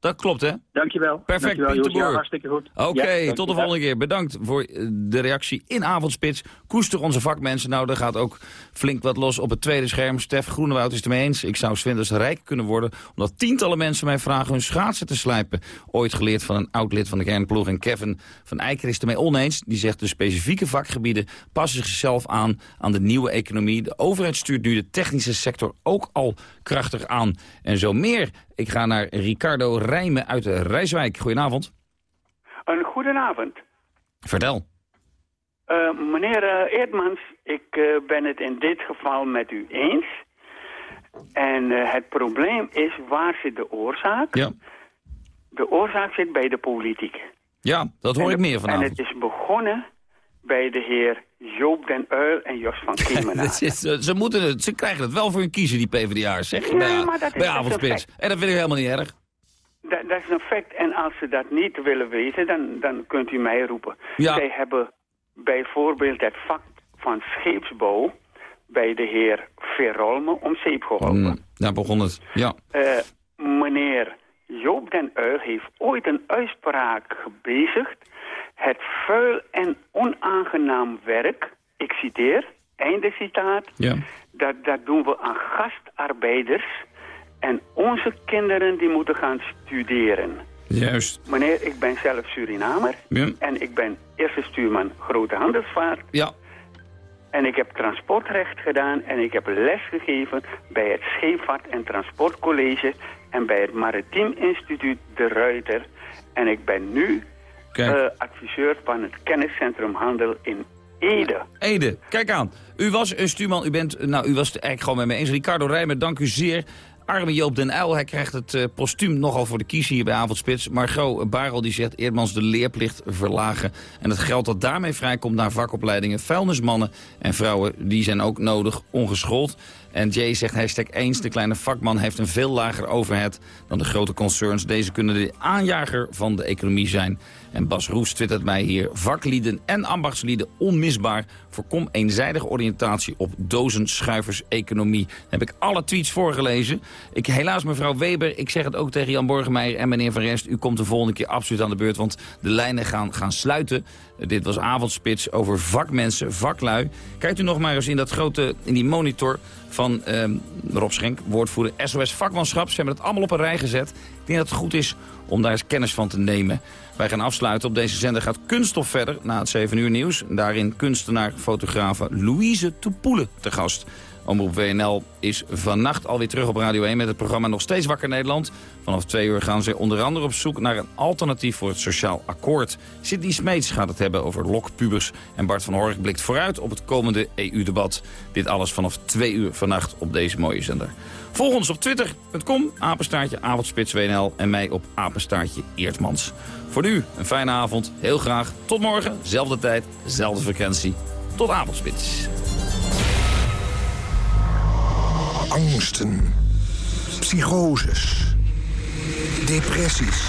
Dat klopt, hè? Dankjewel. Perfect, Dankjewel, Pieter Boer. hartstikke goed. Oké, tot de volgende keer. Bedankt voor eh, de reactie in Avondspits. Koester onze vakmensen. Nou, er gaat ook flink wat los op het tweede scherm. Stef Groenewoud is het mee eens. Ik zou Swinders rijk kunnen worden... omdat tientallen mensen mij vragen hun schaatsen te slijpen. Ooit geleerd van een oud-lid van de kernploeg. En Kevin van Eiker is het ermee oneens. Die zegt de specifieke vakgebieden passen zichzelf aan... aan de nieuwe economie. De overheid stuurt nu de technische sector ook al krachtig aan. En zo meer ik ga naar Ricardo Rijmen uit Rijswijk. Goedenavond. Een goedenavond. Vertel. Uh, meneer Eerdmans, ik uh, ben het in dit geval met u eens. En het probleem is, waar zit de oorzaak? Ja. De oorzaak zit bij de politiek. Ja, dat hoor ik meer vanavond. En het is begonnen bij de heer Joop den Uil en Jos van Kemenade. ze, moeten het, ze krijgen het wel voor hun kiezen, die PvdA'ers, zeg je, nee, bij, bij Avondspits. En dat vind ik helemaal niet erg. Dat, dat, is een feit. En als ze dat niet willen weten, dan, dan kunt u mij roepen. Ja. Zij hebben bijvoorbeeld het vak van scheepsbouw bij de heer Verolme om zeep geholpen. Mm, daar begon het, ja. Uh, meneer Joop den Uil heeft ooit een uitspraak gebezigd het vuil en onaangenaam werk, ik citeer, einde citaat, ja. dat, dat doen we aan gastarbeiders en onze kinderen die moeten gaan studeren. Juist. Meneer, ik ben zelf Surinamer ja. en ik ben eerste stuurman grote handelsvaart. Ja. En ik heb transportrecht gedaan en ik heb lesgegeven bij het Scheepvaart- en Transportcollege en bij het Maritiem Instituut De Ruiter. En ik ben nu uh, adviseur van het kenniscentrum Handel in Ede. Ede, kijk aan. U was een stuurman, u, bent, nou, u was het eigenlijk gewoon met me eens. Ricardo Rijmer, dank u zeer. Arme Joop den Uyl, hij krijgt het uh, postuum nogal voor de kies hier bij Avondspits. Margot Barel die zegt Eerdmans de leerplicht verlagen. En het geld dat daarmee vrijkomt naar vakopleidingen. Vuilnismannen en vrouwen, die zijn ook nodig, ongeschoold. En Jay zegt hashtag eens, de kleine vakman heeft een veel lager overhead dan de grote concerns. Deze kunnen de aanjager van de economie zijn. En Bas Roes twittert mij hier, vaklieden en ambachtslieden onmisbaar. Voorkom eenzijdige oriëntatie op dozenschuivers-economie. heb ik alle tweets voorgelezen. Ik, helaas mevrouw Weber, ik zeg het ook tegen Jan Borgemeijer en meneer Van Rest. U komt de volgende keer absoluut aan de beurt, want de lijnen gaan, gaan sluiten. Dit was avondspits over vakmensen, vaklui. Kijkt u nog maar eens in dat grote, in die monitor van uh, Rob Schenk, woordvoerder SOS Vakmanschap. Ze hebben het allemaal op een rij gezet. Ik denk dat het goed is om daar eens kennis van te nemen. Wij gaan afsluiten. Op deze zender gaat Kunststof verder na het 7 uur nieuws. Daarin kunstenaar, fotografe Louise Toepoelen te gast. Omroep WNL is vannacht alweer terug op Radio 1 met het programma Nog Steeds Wakker Nederland. Vanaf twee uur gaan ze onder andere op zoek naar een alternatief voor het sociaal akkoord. Sidney Smeets gaat het hebben over lokpubers en Bart van Hork blikt vooruit op het komende EU-debat. Dit alles vanaf twee uur vannacht op deze mooie zender. Volg ons op twitter.com, apenstaartje avondspits WNL en mij op apenstaartje Eertmans. Voor nu een fijne avond, heel graag. Tot morgen, zelfde tijd, zelfde frequentie. Tot avondspits. Angsten. Psychoses. Depressies.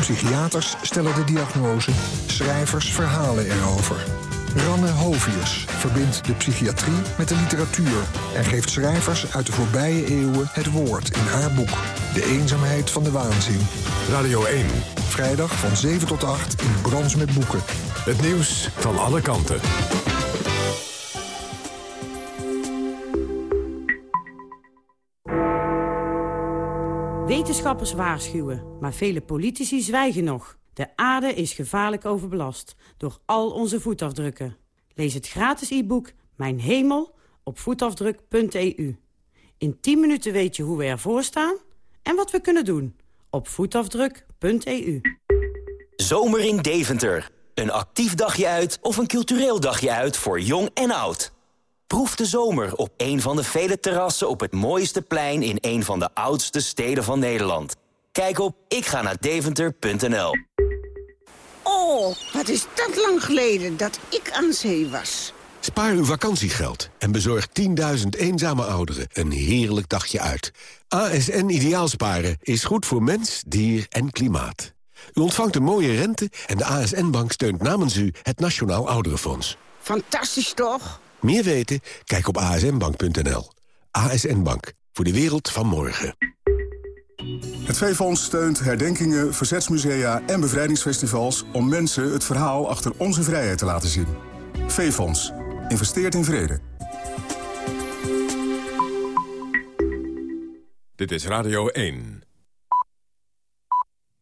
Psychiaters stellen de diagnose, schrijvers verhalen erover. Ranne Hovius verbindt de psychiatrie met de literatuur... en geeft schrijvers uit de voorbije eeuwen het woord in haar boek. De eenzaamheid van de waanzin. Radio 1. Vrijdag van 7 tot 8 in Brans met Boeken. Het nieuws van alle kanten. Wetenschappers waarschuwen, maar vele politici zwijgen nog. De aarde is gevaarlijk overbelast door al onze voetafdrukken. Lees het gratis e-book Mijn Hemel op voetafdruk.eu. In 10 minuten weet je hoe we ervoor staan en wat we kunnen doen op voetafdruk.eu. Zomer in Deventer. Een actief dagje uit of een cultureel dagje uit voor jong en oud. Proef de zomer op een van de vele terrassen op het mooiste plein in een van de oudste steden van Nederland. Kijk op ikga Oh, wat is dat lang geleden dat ik aan zee was. Spaar uw vakantiegeld en bezorg 10.000 eenzame ouderen een heerlijk dagje uit. ASN Ideaalsparen is goed voor mens, dier en klimaat. U ontvangt een mooie rente en de ASN-bank steunt namens u het Nationaal Ouderenfonds. Fantastisch toch? Meer weten? Kijk op asnbank.nl. ASN Bank, voor de wereld van morgen. Het V-Fonds steunt herdenkingen, verzetsmusea en bevrijdingsfestivals... om mensen het verhaal achter onze vrijheid te laten zien. V-Fonds. Investeert in vrede. Dit is Radio 1.